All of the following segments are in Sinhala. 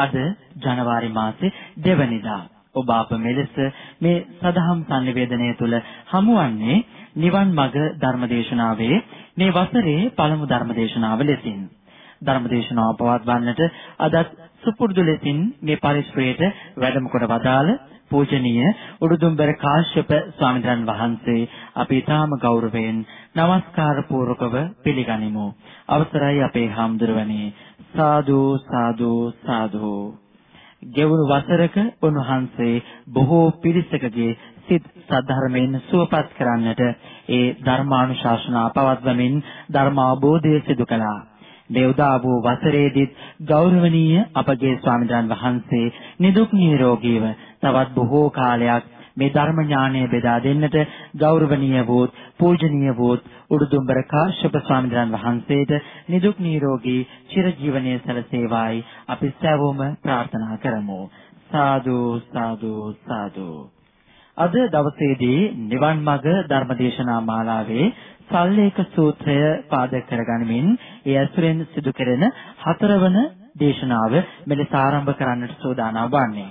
පූජ්‍යපාද ඒ ප්‍රාර්ථනාවෙන් අද ජනවාරි මාසේ දෙවනිදා. ඔබ අප මෙලෙස මේ සදහම් sannivedanaya තුල හමුවන්නේ නිවන් මඟ ධර්මදේශනාවේ මේ වසරේ පළමු ධර්මදේශනාව ලෙසින්. ධර්මදේශනාව පවත්වන්නට අදත් සුපුරුදු ලෙසින් මේ පරිශ්‍රයේට වැඩම කොට වදාළ පූජනීය උඩුදුම්බර කාශ්‍යප ස්වාමීන් වහන්සේ අපි ඊටාම ගෞරවයෙන් নমස්කාර පූර්වකව පිළිගනිමු. අවසරයි අපේ හාමුදුරුවනේ. සාදු සාදු සාදු. ගෙවුණු වසරක උන්වහන්සේ බොහෝ පිරිසකගේ සිත් සද්ධර්මයෙන් සුවපත් කරන්නට ඒ ධර්මානුශාසනා පවත්වමින් ධර්ම අවබෝධය සිදු කළා. මේ උදා වූ වසරේදීත් ගෞරවනීය අපගේ ස්වාමීන් වහන්සේ නිදුක් නිරෝගීව තවත් බොහෝ කාලයක් මේ ධර්ම ඥානය බෙදා දෙන්නට ගෞරවනීය වූත් පූජනීය වූත් උඩුදුම්බර කාශ්‍යප ස්වාමීන් වහන්සේට නිදුක් නිරෝගී චිරජීවනයේ සැලසේවායි අපි සෑවොම ප්‍රාර්ථනා කරමු සාදු සාදු සාදු අද දවසේදී නිවන් මඟ ධර්මදේශනා මාලාවේ සල්ලේක සූත්‍රය පාදක කරගනිමින් ඒ ඇසුරෙන් සිදු කෙරෙන හතරවන දේශනාව මෙලෙස ආරම්භ කරන්නට සූදානම් වන්නේ.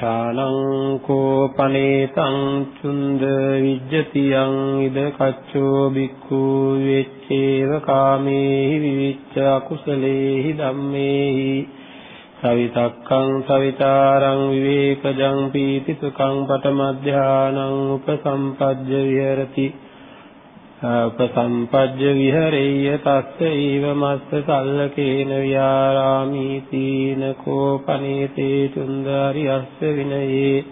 ඨානං කෝපනේතං චුන්ද විජ්ජතියං ඉද කච්චෝ බික්ඛු වෙච්චේව කාමේහි විවිච්ඡ අකුසලේහි ධම්මේහි සවිතක්කං සවිතාරං විවේකජං පීති සුඛං පඨමධානං උපසම්පජ්ජ විහෙරති උපසම්පජ්ජ විහෙරෙය්‍ය තස්ස ඊව මස්ස සල්ලකේන විහාරාමීති නකෝපනේතේ චුන්දාරියස්ස විනයේ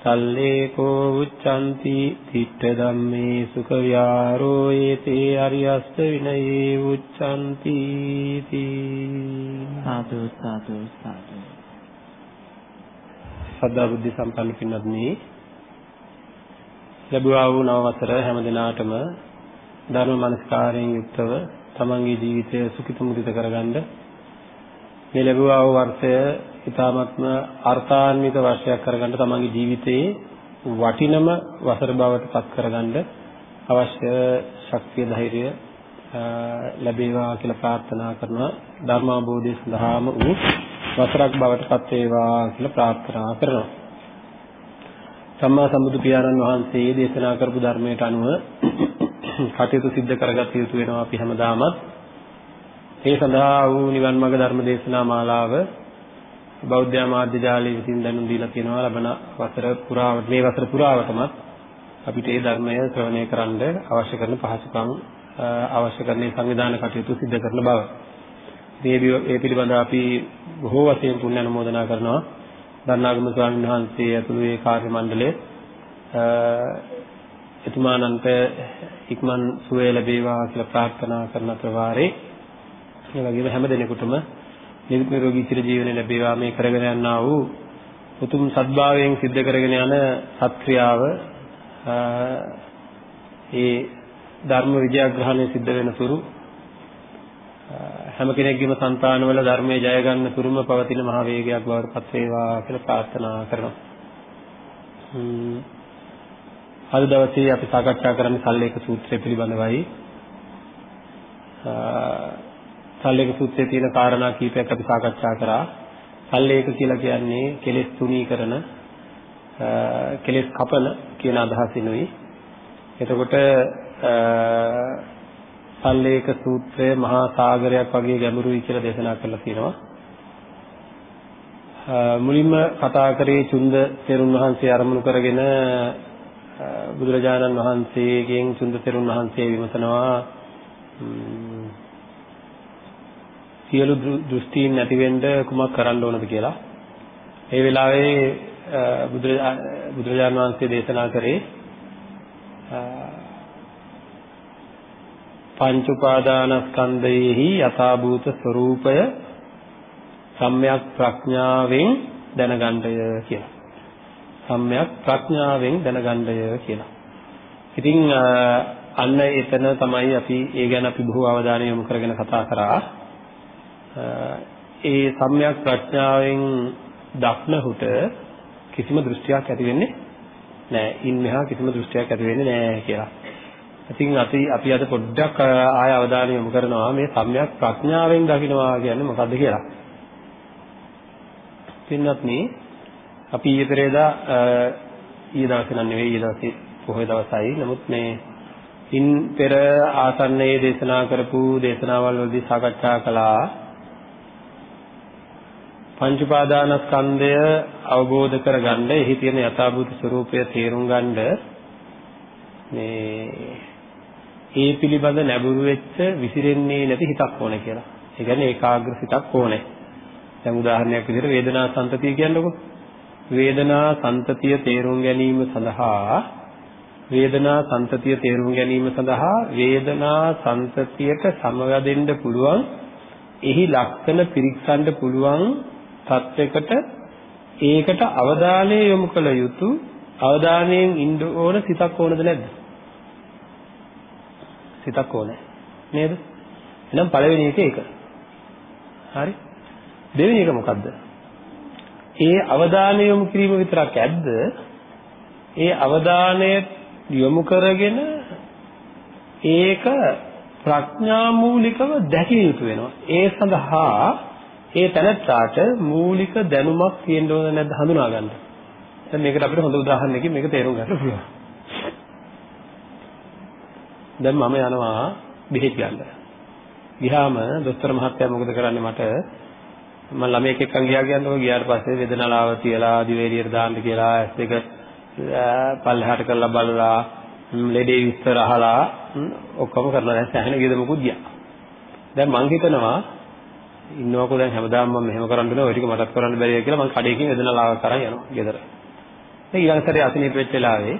සල්ලේකෝ උච්ඡන්ති තිට්ඨ ධම්මේ සුඛ විහාරෝ ඒතේ අරියස්ස විනයේ උච්ඡන්ති සාදු සාදු සාදු. සදා බුද්ධ සම්පන්න පින්වත්නි ලැබුවා වූ නව වසර හැම දිනාටම ධර්ම මනස්කාරයෙන් යුක්තව තමන්ගේ ජීවිතය සුඛිත මුදිත කරගන්න. මේ ලැබුවා වූ වර්ෂය ඉතාමත්ම අර්ථාන්විත වර්ෂයක් කරගන්න තමන්ගේ ජීවිතයේ වටිනම වසර බවට පත් කරගන්න අවශ්‍ය ශක්තිය ධෛර්යය ලැබේවා කියලා ප්‍රාර්ථනා කරනවා. ධර්මාභෝධය සඳහාම වූ වසරක් බවට පත් වේවා කියලා ප්‍රාර්ථනා කරනවා. සම්මා සම්බුදු පියාණන් වහන්සේ දේශනා කරපු ධර්මයට අනුව කටයුතු සිද්ධ කරගත යුතු වෙනවා අපි හැමදාමත් ඒ සඳහා වූ නිවන් මාර්ග ධර්ම දේශනා මාලාව බෞද්ධ ආමාත්‍ය ජාලය විසින් දැනුම් දීලා තියෙනවා ලබන වසර පුරාවට මේ වසර පුරාවටමත් අපිට ඒ ධර්මය ශ්‍රවණය කරන්න අවශ්‍ය කරන පහසුකම් අවශ්‍ය කරන සංවිධාන කටයුතු සිදු කරන බව. මේ ඒ පිළිබඳව අපි බොහෝ වශයෙන් පුණ්‍ය අනුමෝදනා කරනවා. දන්නාගම ස්වාමීන් වහන්සේ ඇතුළු ඒ කාර්ය මණ්ඩලය එතුමානන්ට ඉක්මන් සුවය ලැබේවා කියලා ප්‍රාර්ථනා කරන ප්‍රවාරේ ඒ වගේම හැම දිනෙකටම නිරුක් නිරෝගී චිර ජීවනය ලැබේවා මේ කරගෙන යනා වූ උතුම් සත්භාවයෙන් සිද්ධ කරගෙන යන සත්ක්‍රියාව ඒ ධර්ම විජයග්‍රහණය සිද්ධ වෙන තුරු හැම කෙනෙක්ගේම సంతානවල ධර්මයේ ජය ගන්න තුරුම පවතින මහ වේගයක් බවට පත් වේවා කියලා ප්‍රාර්ථනා කරනවා. අද දවසේ අපි සාකච්ඡා කරන්නේ සල්ලේක සූත්‍රය පිළිබඳවයි. සල්ලේක සූත්‍රයේ තියෙන කාරණා කීපයක් අපි සාකච්ඡා කරා. සල්ලේක කියලා කියන්නේ කෙලෙස් තුනී කරන කෙලෙස් කපන කියන අදහසිනුයි. එතකොට සල්ලේක සූත්‍රය මහා සාගරයක් වගේ ගැඹුරුයි කියලා දේශනා කරලා තියෙනවා. මුලින්ම කතා කරේ චුන්ද තෙරුන් වහන්සේ අරමුණු කරගෙන බුදුරජාණන් වහන්සේගෙන් චුන්ද තෙරුන් වහන්සේ විමසනවා සියලු දෘෂ්ටීන් නැති වෙන්න කුමක් කරන්න ඕනද කියලා. ඒ වෙලාවේ බුදුරජාණන් වහන්සේ දේශනා කරේ පංච උපාදානස්කන්ධයෙහි යථාභූත ස්වરૂපය සම්‍යක් ප්‍රඥාවෙන් දැනගන්නය කියලා. සම්‍යක් ප්‍රඥාවෙන් දැනගන්නය කියලා. ඉතින් අන්න එතන තමයි අපි ඒ ගැන අපි බොහෝ අවධානය යොමු කරගෙන කතා කරා. ඒ සම්‍යක් ප්‍රඥාවෙන් දක්නහුට කිසිම දෘෂ්ටියක් ඇති වෙන්නේ නැහැ. ඉන් මෙහා කිසිම දෘෂ්ටියක් ඇති වෙන්නේ නැහැ කියලා. ඉතින් අපි අපි අද පොඩ්ඩක් ආය අවධානය යොමු කරනවා මේ සම්‍යක් ප්‍රඥාවෙන් දකින්නවා කියන්නේ මොකද්ද කියලා. පින්වත්නි අපි ඊයේ පෙරේදා ඊයේ දවසේ නම් නෙවෙයි ඊයේ දවසේ පොහොය දවසයි. නමුත් මේ ඉන් පෙර ආසන්නයේ දේශනා කරපු දේශනාවල් වලදී සාකච්ඡා කළා පංච උපාදානස්කන්ධය අවබෝධ කරගන්න එහි තියෙන යථාභූත ස්වરૂපය තේරුම් ගන්න මේ ඒ පිළිබඳ නැඹුරු වෙච්ච විසිරෙන්නේ නැති හිතක් ඕනේ කියලා. ඒ කියන්නේ ඒකාග්‍ර සිතක් ඕනේ. දැන් උදාහරණයක් විදිහට වේදනා සංතතිය කියන්නකො. වේදනා සංතතිය තේරුම් ගැනීම සඳහා වේදනා සංතතිය තේරුම් ගැනීම සඳහා වේදනා සංතතියට සමවැදෙන්න පුළුවන් එහි ලක්ෂණ පිරික්සන්න පුළුවන් තත්වයකට ඒකට අවධානය යොමු කළ යුතු අවධානයෙන් ඉන්න ඕන සිතක් ඕනද නැද්ද? සිතක් ඕනේ. නේද? එහෙනම් පළවෙනි එක ඒක. හරි? දෙවෙනි එක මොකද්ද? ඒ අවධානය යොමු කිරීම විතරක් ඇද්ද? ඒ අවධානය යොමු කරගෙන ඒක ප්‍රඥා මූලිකව දැකිය යුතු වෙනවා. ඒ සඳහා ඒ තැනත්තාට මූලික දැනුමක් තියෙන්න ඕන නැද්ද හඳුනා ගන්න. දැන් මේකට අපිට හොඳ උදාහරණයකින් මේක තේරුම් ගන්න පුළුවන්. දැන් මම යනවා බෙහෙත් ගන්න. ගියාම දොස්තර මහත්තයා මොකද කරන්නේ මට මම ළමයෙක් එක්කන් ගියා කියන්නේ ඔය ගියාට පස්සේ වේදනාලාව තියලා දිවේලියට දාන්න කියලා ඇස් දෙක පල්ලෙහාට කරලා බලලා ලෙඩේ විස්තර අහලා ඔක්කොම කරලා දැන් සැහැණ ගෙදමුකුත් ගියා. දැන් මං හිතනවා ඉන්නවකෝ දැන් හැමදාම මම මෙහෙම කරන්න ඕනේ ඔය ටික මටත් කරන්න බැරිය කියලා මං කඩේකින් වේදනාලාව කරන් යනවා ගෙදර. දැන් ඊළඟ සැරේ අසනීප වෙච්ච වෙලාවේ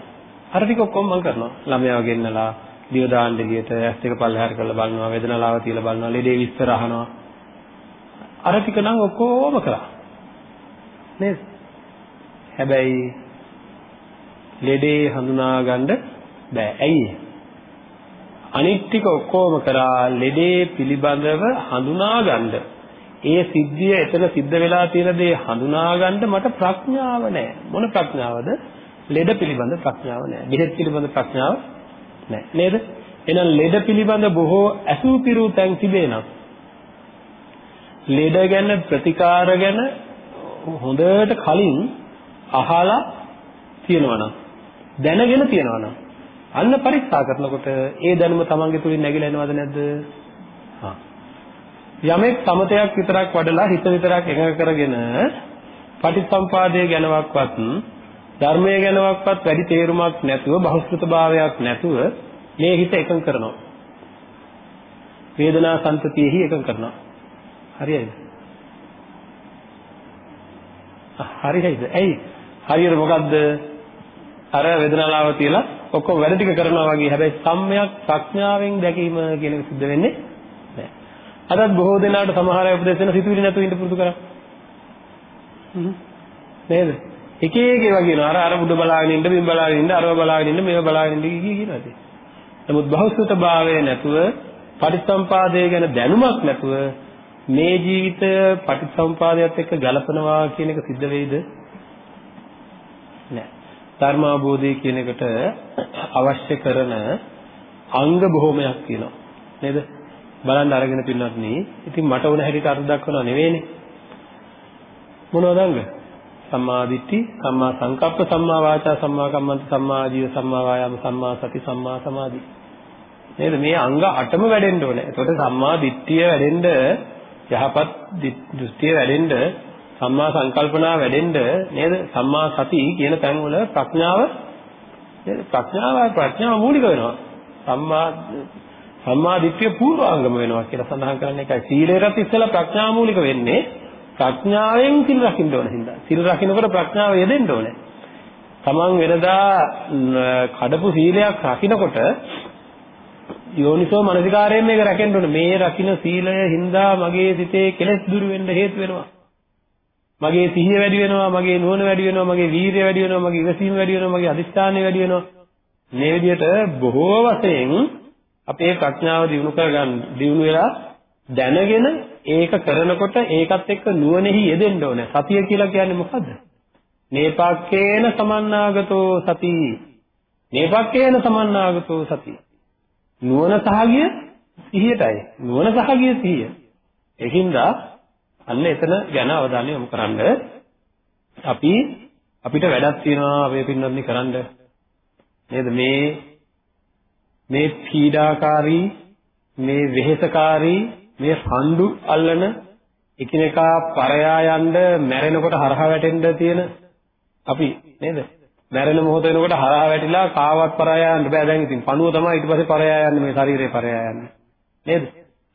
අර ටික ඔක්කොම මං කරනවා. ළමයාව ගෙන්නලා දිව දාන්න එළියට ඇස් දෙක පල්ලෙහාට කරලා බලනවා වේදනාලාව තියලා බලනවා ලෙඩේ විස්තර අහනවා අර ටික නම් ඔක්කොම කළා. නේද? හැබැයි ලෙඩේ හඳුනා ගන්න බෑ. ඇයි? අනිත් ටික ඔක්කොම කරා ලෙඩේ පිළිබඳව හඳුනා ගන්න. ඒ සිද්ධිය එතන සිද්ධ වෙලා තියෙන දේ හඳුනා ගන්න මට ප්‍රඥාව නැහැ. මොන ප්‍රඥාවද? ලෙඩ පිළිබඳ ප්‍රඥාව නැහැ. බෙහෙත් පිළිබඳ ප්‍රඥාව නැහැ. නේද? එහෙනම් ලෙඩ පිළිබඳ බොහෝ අසූ පිරු තැන් තිබේ නම් ලෙඩ ගැන ප්‍රතිකාර ගැන හොඳට කලින් අහලා තියෙනවා නම් දැනගෙන තියෙනවා නම් අන්න පරීක්ෂා කරනකොට ඒ දැනුම තමන්ගේ තුලින් නැగిලා එනවද නැද්ද? හා. යමෙක් සමතයක් විතරක් වඩලා හිත විතරක් එකඟ කරගෙන පටිච්චසම්පාදයේ ගැනවක්වත් ධර්මයේ ගැනවක්වත් වැඩි තේරුමක් නැතුව බහුශ්‍රృతභාවයක් නැතුව මේ හිත එකඟ කරනවා. වේදනා සංතතියෙහි එකඟ කරනවා. හරියයිද? හරියයිද? ඇයි? හරියට මොකද්ද? අර වේදනාලාව තියලා ඔක්කොම වැඩ ටික කරනවා වගේ හැබැයි සම්මයක් ප්‍රඥාවෙන් දැකීම කියන එක සිද්ධ වෙන්නේ නැහැ. අදත් බොහෝ දෙනාට සමහර අය උපදේශ දෙන සිතුවිලි නැතුව ඉන්න පුරුදු කරා. නේද? එක එක ඒවා කියනවා. අර අර බුදු බලාගෙන ඉන්න, බිම් බලාගෙන ඉන්න, අරව බලාගෙන ඉන්න, මේව බලාගෙන ඉන්න කිය කියනවා ඉතින්. නමුත් බහුසුත භාවය නැතුව පටිච්චසම්පාදය ගැන දැනුමක් නැතුව මේ ජීවිතය පටිච්චසමුපාදයට එක්ක ගලපනවා කියන එක සිද්ධ වෙයිද? නෑ. ධර්මාභෝධය කියන එකට අවශ්‍ය කරන අංග බොහෝමයක් තියෙනවා. නේද? බලන්න අරගෙන පින්නත් නේ. ඉතින් මට ඕන හැටියට අර්ථ දක්වනවා නෙවෙයිනේ. මොනවද අංග? සම්මා දිට්ඨි, සම්මා සංකප්ප, සම්මා වාචා, සම්මා කම්මන්ත, සම්මා ආජීව, සම්මා වායාම, සම්මා සති, සම්මා සමාධි. නේද? මේ අංග 8ම වැඩෙන්න ඕනේ. එතකොට සම්මා දිට්ඨිය වැඩෙන්න යහපත් දෘෂ්ටිය වැඩෙන්න සම්මා සංකල්පනා වැඩෙන්න නේද? සම්මා සති කියන තැන් වල ප්‍රඥාව නේද? ප්‍රඥාව ප්‍රඥාව මූලික වෙනවා. සම්මා සම්මා දිට්ඨිය පූර්වාංගම වෙනවා කියලා සඳහන් කරන්නේ ඒකයි. සීලයටත් ඉස්සෙල්ලා ප්‍රඥා මූලික වෙන්නේ ප්‍රඥාවෙන් සිල් රකින්න ඕන හින්දා. සිල් රකින්නකොට ප්‍රඥාව යෙදෙන්න ඕනේ. තමන් වෙනදා කඩපු සීලයක් රකින්නකොට යෝනිසෝ මනසිකාරයෙන් මේක රැකෙන්න ඕනේ. මේ රකින්න සීලය හින්දා මගේ සිතේ කෙලෙස් දුරු වෙන්න හේතු වෙනවා. මගේ සිහිය වැඩි වෙනවා, මගේ නුවණ වැඩි වෙනවා, මගේ වීරිය වැඩි වෙනවා, මගේ ඉවසීම වැඩි වෙනවා, මගේ අදිස්ථානය වැඩි වෙනවා. මේ විදිහට බොහෝ වශයෙන් අපේ ප්‍රඥාව දියුණු කරගන්න දියුණු වෙලා දැනගෙන ඒක කරනකොට ඒකත් එක්ක නුවණෙහි යෙදෙන්න ඕනේ. සතිය කියලා කියන්නේ මොකද්ද? නේපක්කේන සමන්නාගතෝ සති. නේපක්කේන සමන්නාගතෝ සති. නුවණ සහගිය සිහියටයි. නුවණ සහගිය සිහිය. ඒකින්ද අන්න එතන ගැන අවධානය යොමු කරන්න අපි අපිට වැඩක් තියෙනවා අපේ පින්වත්නි කරන්න නේද මේ මේ පීඩාකාරී මේ වෙහෙසකාරී මේ හඬු අල්ලන එකිනෙකා පරයා යන්න මැරෙනකොට හරහා වැටෙන්න තියෙන අපි නේද මැරෙන මොහොත වෙනකොට හරහා වැටිලා කාවත් පරයා යන්න බෑ. දැන් ඉතින් පණුව තමයි ඊට පස්සේ පරයා යන්නේ මේ ශරීරේ පරයා යන්නේ. නේද?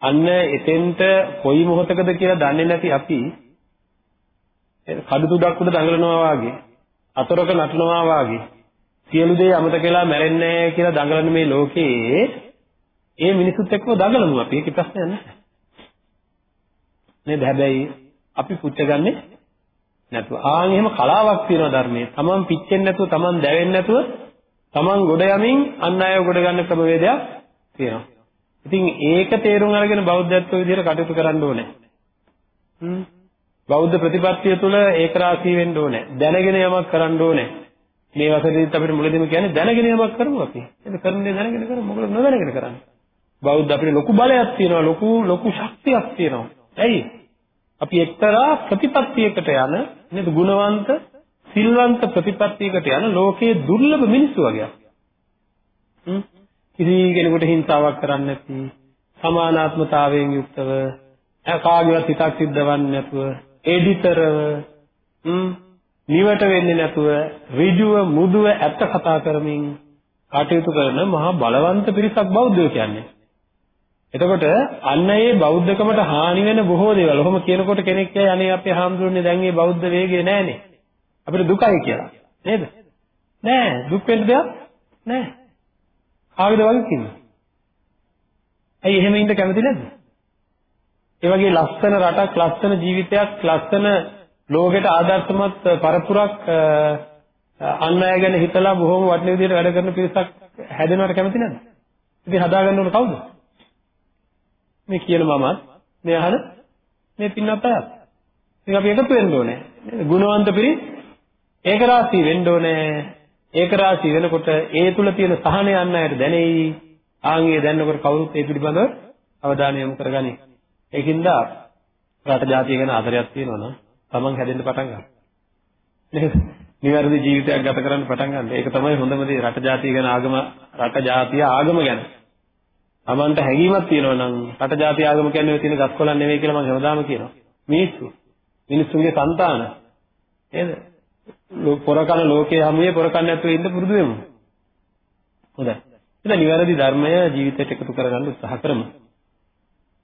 අන්න එතෙන්ට කොයි මොහොතකද කියලා දන්නේ නැති අපි කඩු තුඩක් උඩ දඟලනවා වාගේ අතරක නටනවා වාගේ සියලු දේ අමතක වෙලා මැරෙන්නේ කියලා දඟලන මේ ලෝකේ ඒ මිනිසුත් එක්කම දඟලමු අපි ඒකේ ප්‍රශ්නයක් නැහැ. නේද? හැබැයි අපි පුච්චගන්නේ නැතුව ආන් එහෙම කලාවක් තියෙනවා ධර්මයේ තමන් පිච්චෙන්නේ නැතුව තමන් දැවෙන්නේ නැතුව තමන් ගොඩ යමින් අන් අයව ගොඩ ගන්න ක්‍රමවේදයක් තියෙනවා ඉතින් ඒක තේරුම් අරගෙන බෞද්ධත්ව විදිහට කටයුතු කරන්න ඕනේ. හ්ම්. බෞද්ධ ප්‍රතිපත්තිය තුළ ඒක රාශී වෙන්න ඕනේ. දැනගෙන යමක් කරන්න ඕනේ. මේ වසරේදීත් අපිට මුලදීම කියන්නේ දැනගෙන යමක් කරමු අපි. ඒක කරන්නේ දැනගෙන කරමු. මොකද නොදැනගෙන කරන්නේ. බෞද්ධ අපිට ලොකු බලයක් තියෙනවා. ලොකු ලොකු ශක්තියක් තියෙනවා. ඇයි? අපි එක්තරා ප්‍රතිපත්තියකට යන නේද ගුණවන්ත සිල්වන්ත ප්‍රතිපත්තියකට යන ලෝකයේ දුර්ලභ මිනිස්සු වගේ. හ්ම් කිසි කෙනෙකුට හිංසාවක් කරන්නේ නැති සමානාත්මතාවයෙන් යුක්තව කාගේවත් හිතක් සිද්ධවන්නේ නැතුව එඩිතරව නිවට වෙන්නේ නැතුව ඍජුව මුදුව ඇත්ත කතා කරමින් කටයුතු කරන මහා බලවන්ත පිරිසක් බෞද්ධයෝ කියන්නේ. එතකොට අන්න ඒ බෞද්ධකමට හානි වෙන බොහෝ දේවල්. ඔහොම කියනකොට කෙනෙක් කියයි අනේ අපේ හාමුදුරනේ දැන් මේ බෞද්ධ වේගය නැහනේ. අපිට දුකයි කියලා. නේද? නෑ දුක් වෙන්න දෙයක් නෑ. කාගේද වගකීම? ඇයි එහෙම ඉන්න කැමති නැද්ද? ඒ වගේ ලස්සන රටක්, ලස්සන ජීවිතයක්, ලස්සන ලෝකෙට ආදර්ශමත් පරපුරක් අන් අය ගැන හිතලා බොහොම වටින විදිහට වැඩ කරන පිරිසක් හැදෙනවට කැමති නැද්ද? ඉතින් හදාගන්න ඕන කවුද? මේ කියන මමත්, මේ අහන මේ පින්නත් අයත්. ඉතින් අපි එකතු වෙන්න ඕනේ. ගුණවන්ත පිරිස් ඒක රාශී වෙන්න ඕනේ. ඒක රාශී වෙනකොට ඒ තුල තියෙන සහනය යන්න ඇයට දැනෙයි. ආන්ගේ දැනනකොට කවුරුත් ඒ පිළිබඳව අවධානය යොමු කරගනි. ඒකින්ද රට ජාතිය ගැන ආදරයක් තියෙනවා නම් තමන් හැදෙන්න පටන් ගන්න. නේද? නිවැරදි ජීවිතයක් ගත කරන්න පටන් ගන්න. ඒක තමයි හොඳම දේ රට ජාතිය ගැන ආගම රට ජාතිය ආගම ගැන. තමන්ට හැඟීමක් තියෙනවා නම් රට ජාතිය ආගම කියන්නේ ඔය තියෙන ගස්කොලන් නෙවෙයි කියලා මම හැමදාම කියනවා. මිනිස්සු. මිනිස්සුන්ගේ సంతාන. නේද? පොරකන ලෝකයේ හැමුවේ පොරකන්න නැතුව ඉන්න පුරුදු වෙමු. හොඳයි. ඉතින් නිවැරදි ධර්මය ජීවිතයට එකතු කරගන්න උත්සාහ කරමු.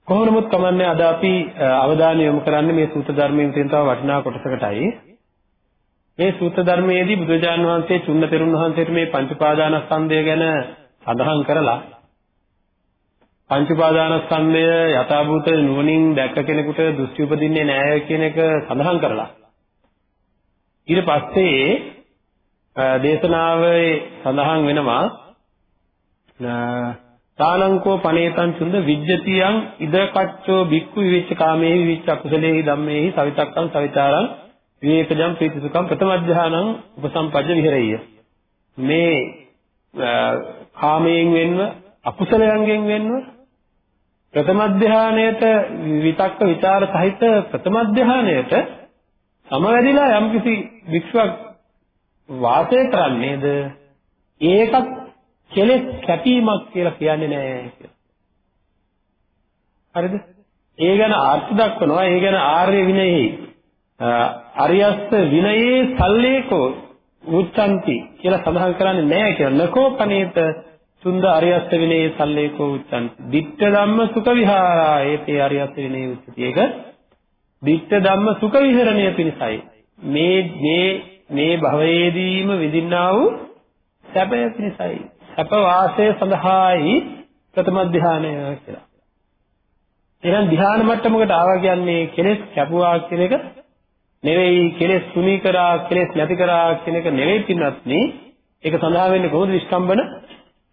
කොහොම නමුත් කමන්නේ අද අපි අවධානය යොමු කරන්නේ මේ සූත්‍ර ධර්මයෙන් තියෙන තව වටිනා කොටසකටයි. මේ සූත්‍ර ධර්මයේදී බුදුජාන් වහන්සේ චුන්න තෙරුන් වහන්සේට මේ පංච පාදානස්කන්ධය ගැන සඳහන් කරලා පංච පාදානස්කන්ධය යථාභූත නුවණින් දැක්ක කෙනෙකුට දෘෂ්ටි උපදින්නේ නැහැ කියන එක සඳහන් කරලා. ඊට පස්සේ දේශනාවේ සඳහන් වෙනවා තානංකෝ පනේතං චුන්ද විජ්ජතියං ඉදකච්චෝ බික්ඛු විවිච්ච කාමේහි විවිච්ච අකුසලේහි ධම්මේහි සවිතක්කං සවිචාරං විවේකජං ප්‍රීතිසුඛං ප්‍රථම ධානං උපසම්පජ්ජ විහෙරෙය්‍ය. මේ කාමයෙන් වෙන්ව අකුසලයන්ගෙන් වෙන්ව ප්‍රථම ධානයට විතක්ක ਵਿਚාර සහිත ප්‍රථම ධානයට සමවැදිලා යම්කිසි වික්ෂුවක් වාසය කරන්නේද ඒකත් කෙලෙස් කැපීමක් කියලා කියන්නේ නැහැ කියලා. හරිද? ඒ ගැන අර්ථ දක්වනවා. ඒ ගැන ආර්ය විනයෙහි අරියස්ස විනයේ සල්ලේකෝ උච්චන්ති කියලා සඳහන් කරන්නේ නැහැ කියලා. නකෝ පනේත සුන්ද අරියස්ස විනයේ සල්ලේකෝ උච්චන්ති. ditta ධම්ම සුඛ විහාරා ඒතේ අරියස්ස විනයේ උච්චති. ඒක ditta ධම්ම සුඛ විහරණය පිණිසයි. මේ මේ මේ භවයේදීම විඳින්නා වූ සැපය පිණිසයි. සැප වාසය සඳහායි ප්‍රථම ධානය කියලා. එහෙනම් ධ්‍යාන මට්ටමකට ආවා කියන්නේ කෙලෙස් කැපුවා කියන එක නෙවෙයි කෙලෙස් සුනී කරා කෙලෙස් නැති කරා කියන එක නෙවෙයි පින්වත්නි ඒක සඳහා වෙන්නේ කොහොමද විස්කම්බන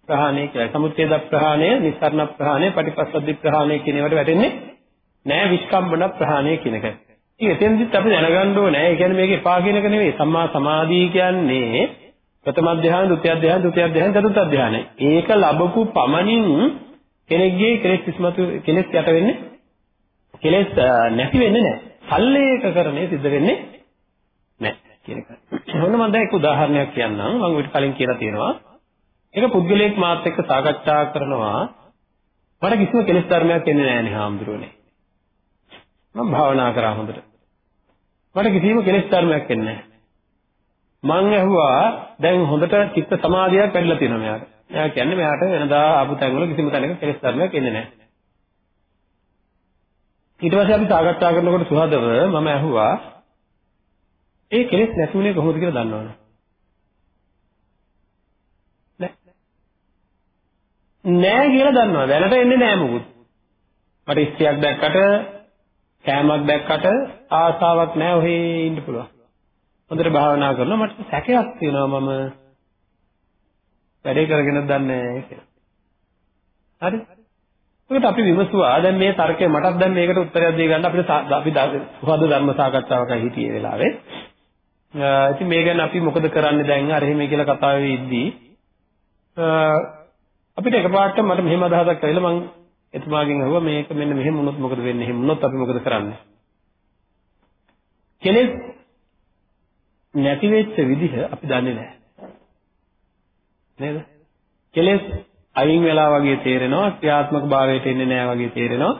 ප්‍රහාණය කියලා. සමුච්ඡේද ප්‍රහාණය, නිස්සරණ ප්‍රහාණය, පටිපස්සද්ධි ප්‍රහාණය කියන ඒවාට වැටෙන්නේ නෑ විස්කම්බන ප්‍රහාණය කියන එක. ඉතින් එතෙන්දිත් අපි දැනගන්න ඕනේ. ඒ කියන්නේ මේක එපා කියන එක නෙවෙයි. සම්මා සමාධිය කියන්නේ ප්‍රථම ධ්‍යාන, ဒုတိ ය ධ්‍යාන, තෘතිය ධ්‍යාන, චතුර්ථ ධ්‍යාන. ඒක ලැබපු පමණින් කෙනෙක්ගේ කෙලෙස් ඉස්මතු කෙලෙස් යට වෙන්නේ කෙලෙස් නැති වෙන්නේ නැහැ. සල්ලේකකරණය සිද්ධ වෙන්නේ නැහැ කියන එක. මොන මම දැන් එක උදාහරණයක් කියන්නම්. මම ඊට කලින් කියලා තියෙනවා. එක පුද්ගලයෙක් මාත් එක්ක සාකච්ඡා කරනවා. මට කිසිම කෙලෙස් ධර්මයක් එන්නේ නැහැ නේ හාමුදුරුවනේ. මම භාවනා කරා හොඳට. මට කිසිම කෙලෙස් ධර්මයක් එන්නේ නැහැ. මං ඇහුවා දැන් හොඳට චිත්ත සමාධියක් වැඩිලා තියෙනවා මෙයාට. එයා කියන්නේ මෙයාට වෙනදා ආපු තැන්වල කිසිම තැනක කෙලෙස් ධර්මයක් එන්නේ නැහැ. ඊට පස්සේ අපි සාකච්ඡා කරනකොට සුහදව මම ඇහුවා ඒ කෙලෙස් නැතුනේ කොහොමද කියලා දන්නවද? නෑ කියලා දන්නවා. දැනට එන්නේ නෑ මොකුත්. මට ඉස්තියක් දැක්කට කෑමක් දැක්කට ආසාවක් නෑ ඔහේ ඉන්න පුළුවන්. හොඳට භාවනා කරනවා මට සැකයක් තියෙනවා මම වැඩේ කරගෙන දන්නේ නැහැ කියලා. හරි? ඒකට අපි විමසුවා දැන් මේ තර්කය මටත් දැන් මේකට උත්තරයක් දී ගන්න අපිට අපි සුහද ධර්ම සාකච්ඡාවකයි හිටියේ වෙලාවේ. ඉතින් මේ ගැන අපි මොකද කරන්නේ දැන් අර එහෙම කියලා කතාවේ ඉද්දී අපිට එකපාරට මට මෙහෙම අදහසක් ඇවිල්ලා මම එතුමාගෙන් අහුවා මේක මෙන්න මෙහෙම වුණොත් මොකද වෙන්නේ? එහෙම වුණොත් අපි මොකද කරන්නේ? කෙලෙස් නැති වෙච්ච විදිහ අපි දන්නේ නැහැ. නේද? කෙලෙස් අයින් වෙලා වගේ තේරෙනවා ක්‍රියාත්මක භාවයට එන්නේ නැහැ වගේ තේරෙනවා.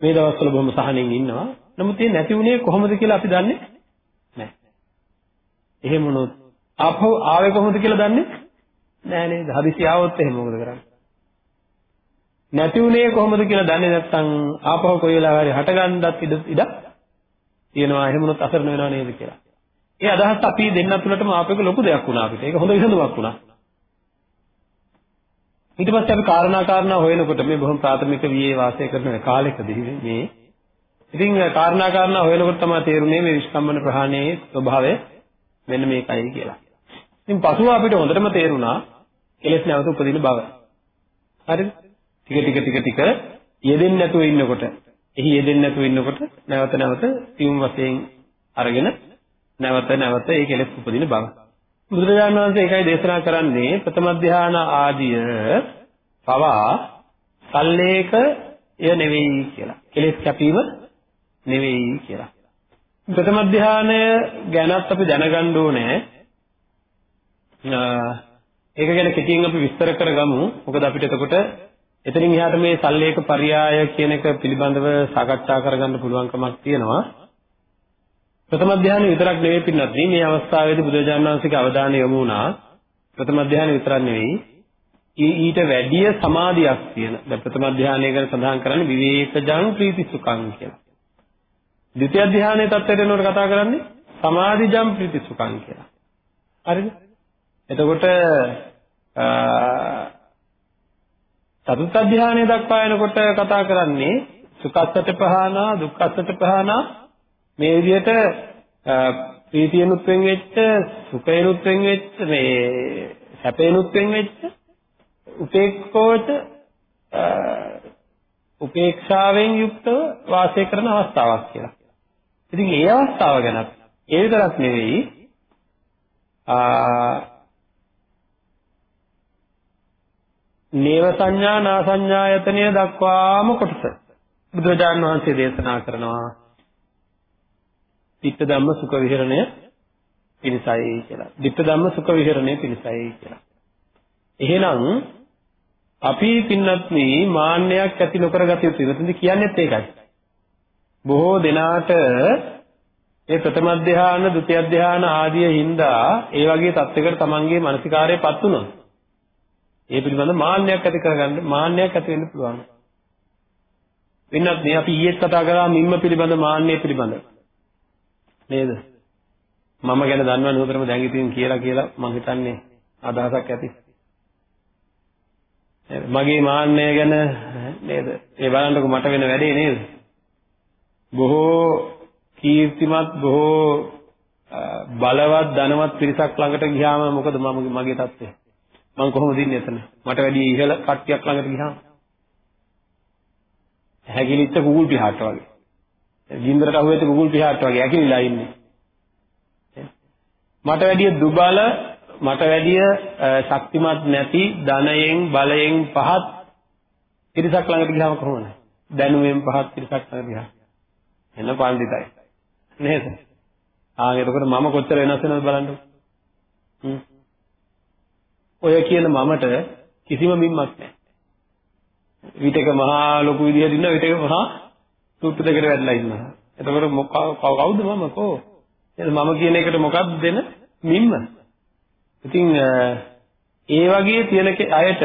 මේ දවස්වල බොහොම සහනෙන් ඉන්නවා. නමුත් මේ නැති වුණේ කොහොමද කියලා අපි දන්නේ නැහැ. එහෙම වුණොත් ආපහු ආවේ කොහොමද කියලා දන්නේ නැහැ නේද? හදිසි ආවොත් එහෙම මොකද කරන්නේ? නැති වුණේ කොහොමද කියලා දන්නේ නැත්නම් ආපහු කොයි වෙලාවක හරි හටගන්නත් ඉඩ ඉඩ තියෙනවා. එහෙම වුණොත් අසරණ වෙනව නේද කියලා. ඒ අදහස් අපි දෙන්න තුලටම ආපෙක ලොකු දෙයක් වුණා අපිට. ඒක හොඳ විසඳුමක් වුණා. ඊට පස්සේ අපි කාරණා කාරණා හොයනකොට මේ බොහොම ප්‍රාථමික වියේ වාසය කරන කාලෙකදී මේ ඉතින් කාරණා කාරණා හොයනකොට තමයි තේරුනේ මේ විස්කම්බන ප්‍රහාණයේ ස්වභාවය මෙන්න මේකයි කියලා. ඉතින් පසුව අපිට හොඳටම තේරුණා කෙලෙස් නැවත උපදින බව. හරිද? ටික ටික ටික ටික යෙදෙන්නේ නැතුව ඉන්නකොට, එහි යෙදෙන්නේ නැතුව ඉන්නකොට නැවත නැවත සියුම් වශයෙන් අරගෙන නැවත නැවත ඒ කෙලෙස් උපදින බව. බුදුරජාණන් වහන්සේ ඒකයි දේශනා කරන්නේ ප්‍රථම ධාන ආදිය පවා සල්ලේක ය නෙවෙයි කියලා. කෙලෙස් කැපීම නෙවෙයි කියලා. ප්‍රථම ධානය ගැනත් අපි දැනගන්න ඕනේ. ඒක ගැන කෙටියෙන් අපි විස්තර කරගමු. මොකද අපිට එතකොට එතනින් එහාට මේ සල්ලේක පරියාය කියන එක පිළිබඳව සාකච්ඡා කරගන්න පුළුවන්කමක් තියෙනවා. ප්‍රථම ධානය විතරක් නෙවෙයි පින්නත් මේ අවස්ථාවේදී බුදුරජාණන් වහන්සේගේ අවධානය යොමු වුණා ප්‍රථම ධානය විතරක් නෙවෙයි ඊට වැඩිය සමාධියක් තියෙන දැන් ප්‍රථම ධානය ගැන සඳහන් කරන්නේ විවේකජං ප්‍රීති සුඛං කියලා. ද්විතිය ධානයේ තත්ත්වයට එනකොට කතා කරන්නේ සමාධිජං ප්‍රීති සුඛං කියලා. හරිද? එතකොට චතුත්ථ ධානය දක්වා එනකොට කතා කරන්නේ සුඛස්සට පහනා දුක්ඛස්සට පහනා මේ විදිහට ප්‍රීතියනුත් වෙන් වෙච්ච සුඛයනුත් වෙන් වෙච්ච මේ සැපේනුත් වෙන් වෙච්ච උපේක්ඛෝච උපේක්ෂාවෙන් යුක්තව වාසය කරන අවස්ථාවක් කියලා. ඉතින් ඒ අවස්ථාව ගැන ඒ විතරක් නෙවෙයි ආ නේව සංඥා නා සංඥායතනය දක්වාම කොටස බුදුරජාණන් වහන්සේ දේශනා කරනවා ditta ධම්ම සුඛ විහරණය පිණිසයි කියලා. ditta ධම්ම සුඛ විහරණය පිණිසයි කියලා. එහෙනම් අපි පින්නත් මේ මාන්නයක් ඇති නොකරගත යුතුයි. මෙතනදි කියන්නේත් ඒකයි. බොහෝ දෙනාට ඒ ප්‍රථම ධ්‍යාන, ဒုတိ ය ධ්‍යාන ආදී හින්දා ඒ වගේ තත්යකට තමන්ගේ මානසිකාරයපත් වුණොත් ඒ පිළිබඳ මාන්නයක් ඇති කරගන්න මාන්නයක් ඇති වෙන්න පුළුවන්. වෙනත් මේ අපි ඊයේත් කතා කරා මිම්ම පිළිබඳ මාන්නය පිළිබඳ. නේද? මම ගැන දන්නව නුතරම දැන් ඉතින් කියලා කියලා මම හිතන්නේ අදහසක් ඇති. මගේ මාන්නය ගැන නේද? ඒ බලන්නකො මට වෙන වැඩේ නේද? බොහෝ කීර්තිමත් බොහෝ බලවත් ධනවත් පිරිසක් ළඟට ගියාම මොකද මම මගේ තත්ත්වය? මම කොහොමද ඉන්නේ එතන? මට වැඩි ඉහළ කට්ටියක් ළඟට ගියාම හැකිලිච්ච කුකුල් පිහාට වගේ. ගින්දරට අහුවෙච්ච කුකුල් පිහාට වගේ ඇකිලිලා ඉන්නේ. මට වැඩිය දුබල මට වැඩිය ශක්තිමත් නැති ධනයෙන් බලයෙන් පහත් පිරිසක් ළඟට ගියාම කොහොමද? දැනුමෙන් පහත් පිරිසක් ළඟට ගියා. එන්න පඬිතයි. නේද? ආ එතකොට මම කොච්චර වෙනස් වෙනවද බලන්න. හ්ම්. ඔය කියන මමට කිසිම මිම්මක් නැහැ. විතක මහා ලොකු විදිහට ඉන්නවා විතක මහා තුට්ටු දෙකට වැටලා ඉන්නවා. එතකොට කවුද මම කෝ? එහෙනම් මම කියන එකට මොකක්ද දෙන මිම්ම? ඉතින් ඒ වගේ තියෙන අයට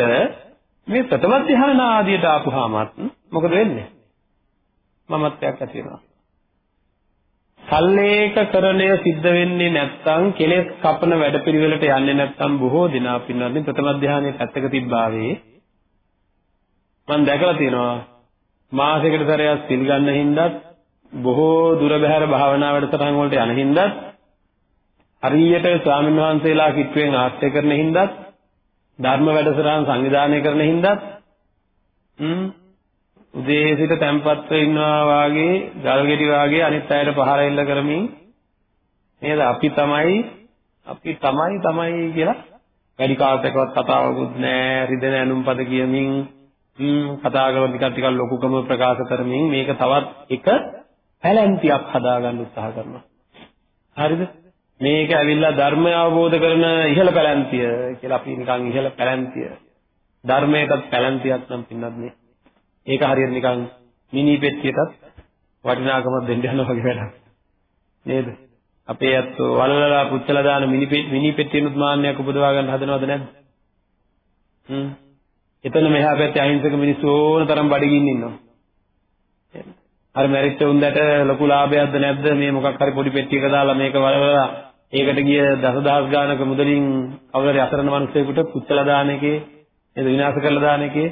මේ ප්‍රථම ධ්‍යාන ආදියට ආපුවාමත් මොකද වෙන්නේ? මමත්වයක් ඇති වෙනවා. සල්ලේකකරණය සිද්ධ වෙන්නේ නැත්නම් කෙලෙස් කපන වැඩපිළිවෙලට යන්නේ නැත්නම් බොහෝ දිනා පින්වත්නි ප්‍රථම ධානයේ පැත්තක තිබ්බාවේ මම දැකලා තියෙනවා මාසයකට සැරයක් සිල් ගන්න හින්දාත් බොහෝ දුර බැහැර භාවනා වැඩසටහන් වලට යන හින්දාත් හරියට ස්වාමීන් වහන්සේලා කිට්ටුවෙන් ආශ්‍රය කරන හින්දාත් ධර්ම වැඩසටහන් සංවිධානය කරන හින්දාත් උදේ සිට තැම්පත්ව ඉන්නවා වාගේ ගල් ගෙඩි වාගේ අනිත් අයට පහර එල්ල කරමින් නේද? අපි තමයි අපි තමයි තමයි කියලා වැඩි කාලයකවත් කතාවකුත් නැහැ රිදෙන ඇනුම් පද කියමින් කතා කරන ටිකක් ටිකක් ලොකුකම ප්‍රකාශ කරමින් මේක තවත් එක පැලැන්තියක් හදාගන්න උත්සාහ කරනවා. හරිද? මේක ඇවිල්ලා ධර්මය අවබෝධ කරන ඉහළ පැලැන්තිය කියලා අපි නිකන් ඉහළ පැලැන්තිය. ධර්මයටත් පැලැන්තියක් නම් පින්නත් නේ. ඒක හරියට නිකන් මිනි පෙට්ටියටත් වටිනාකමක් දෙන්න යනවා වගේ වැඩක්. නේද? අපේ අත්ෝ වලලලා පුච්චලා දාන මිනි මිනි පෙට්ටියනුත් මාන්නයක් උපදවා ගන්න හදනවද නැද්ද? හ්ම්. එතන මෙහා පැත්තේ අහිංසක මිනිස්සු ඕන තරම් බඩගින්න ඉන්නවා. අර මැරිච්ච උන්දට ලොකු ලාභයක්ද නැද්ද මේ මොකක් හරි පොඩි පෙට්ටියක දාලා මේක වලවලා ඒකට ගිය දසදහස් ගානක මුදලින් කවුරුහරි අසරණ මිනිස්සෙකුට පුච්චලා දාන එකේ නේද විනාශ කරලා දාන එකේ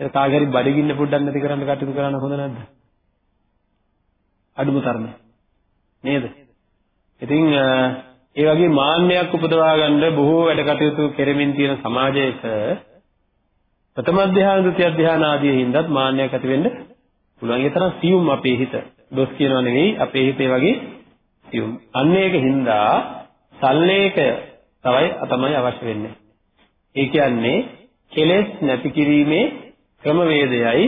ඒක කාගේ හරි බඩගින්න පොඩ්ඩක් නැති කරන්න කටයුතු කරන්න හොඳ නැද්ද? අඩුම තරමේ. නේද? ඉතින් ඒ වගේ මාන්නයක් උපදවා ගන්න බොහෝ වැඩ කටයුතු කෙරෙමින් තියෙන සමාජයක ප්‍රථම ධ්‍යාන, ဒုတိ ය ධ්‍යාන ආදී හින්දාත් මාන්නයක් ඇති වෙන්න පුළුවන්. ඒ තරම් සියුම් අපේ හිත. දොස් කියනවා නෙවෙයි අපේ හිතේ වගේ සියුම්. අන්න ඒක හින්දා සල්ලේකය තමයි තමයි අවශ්‍ය වෙන්නේ. ඒ කියන්නේ කෙලෙස් නැති කිරීමේ ක්‍රමවේදයයි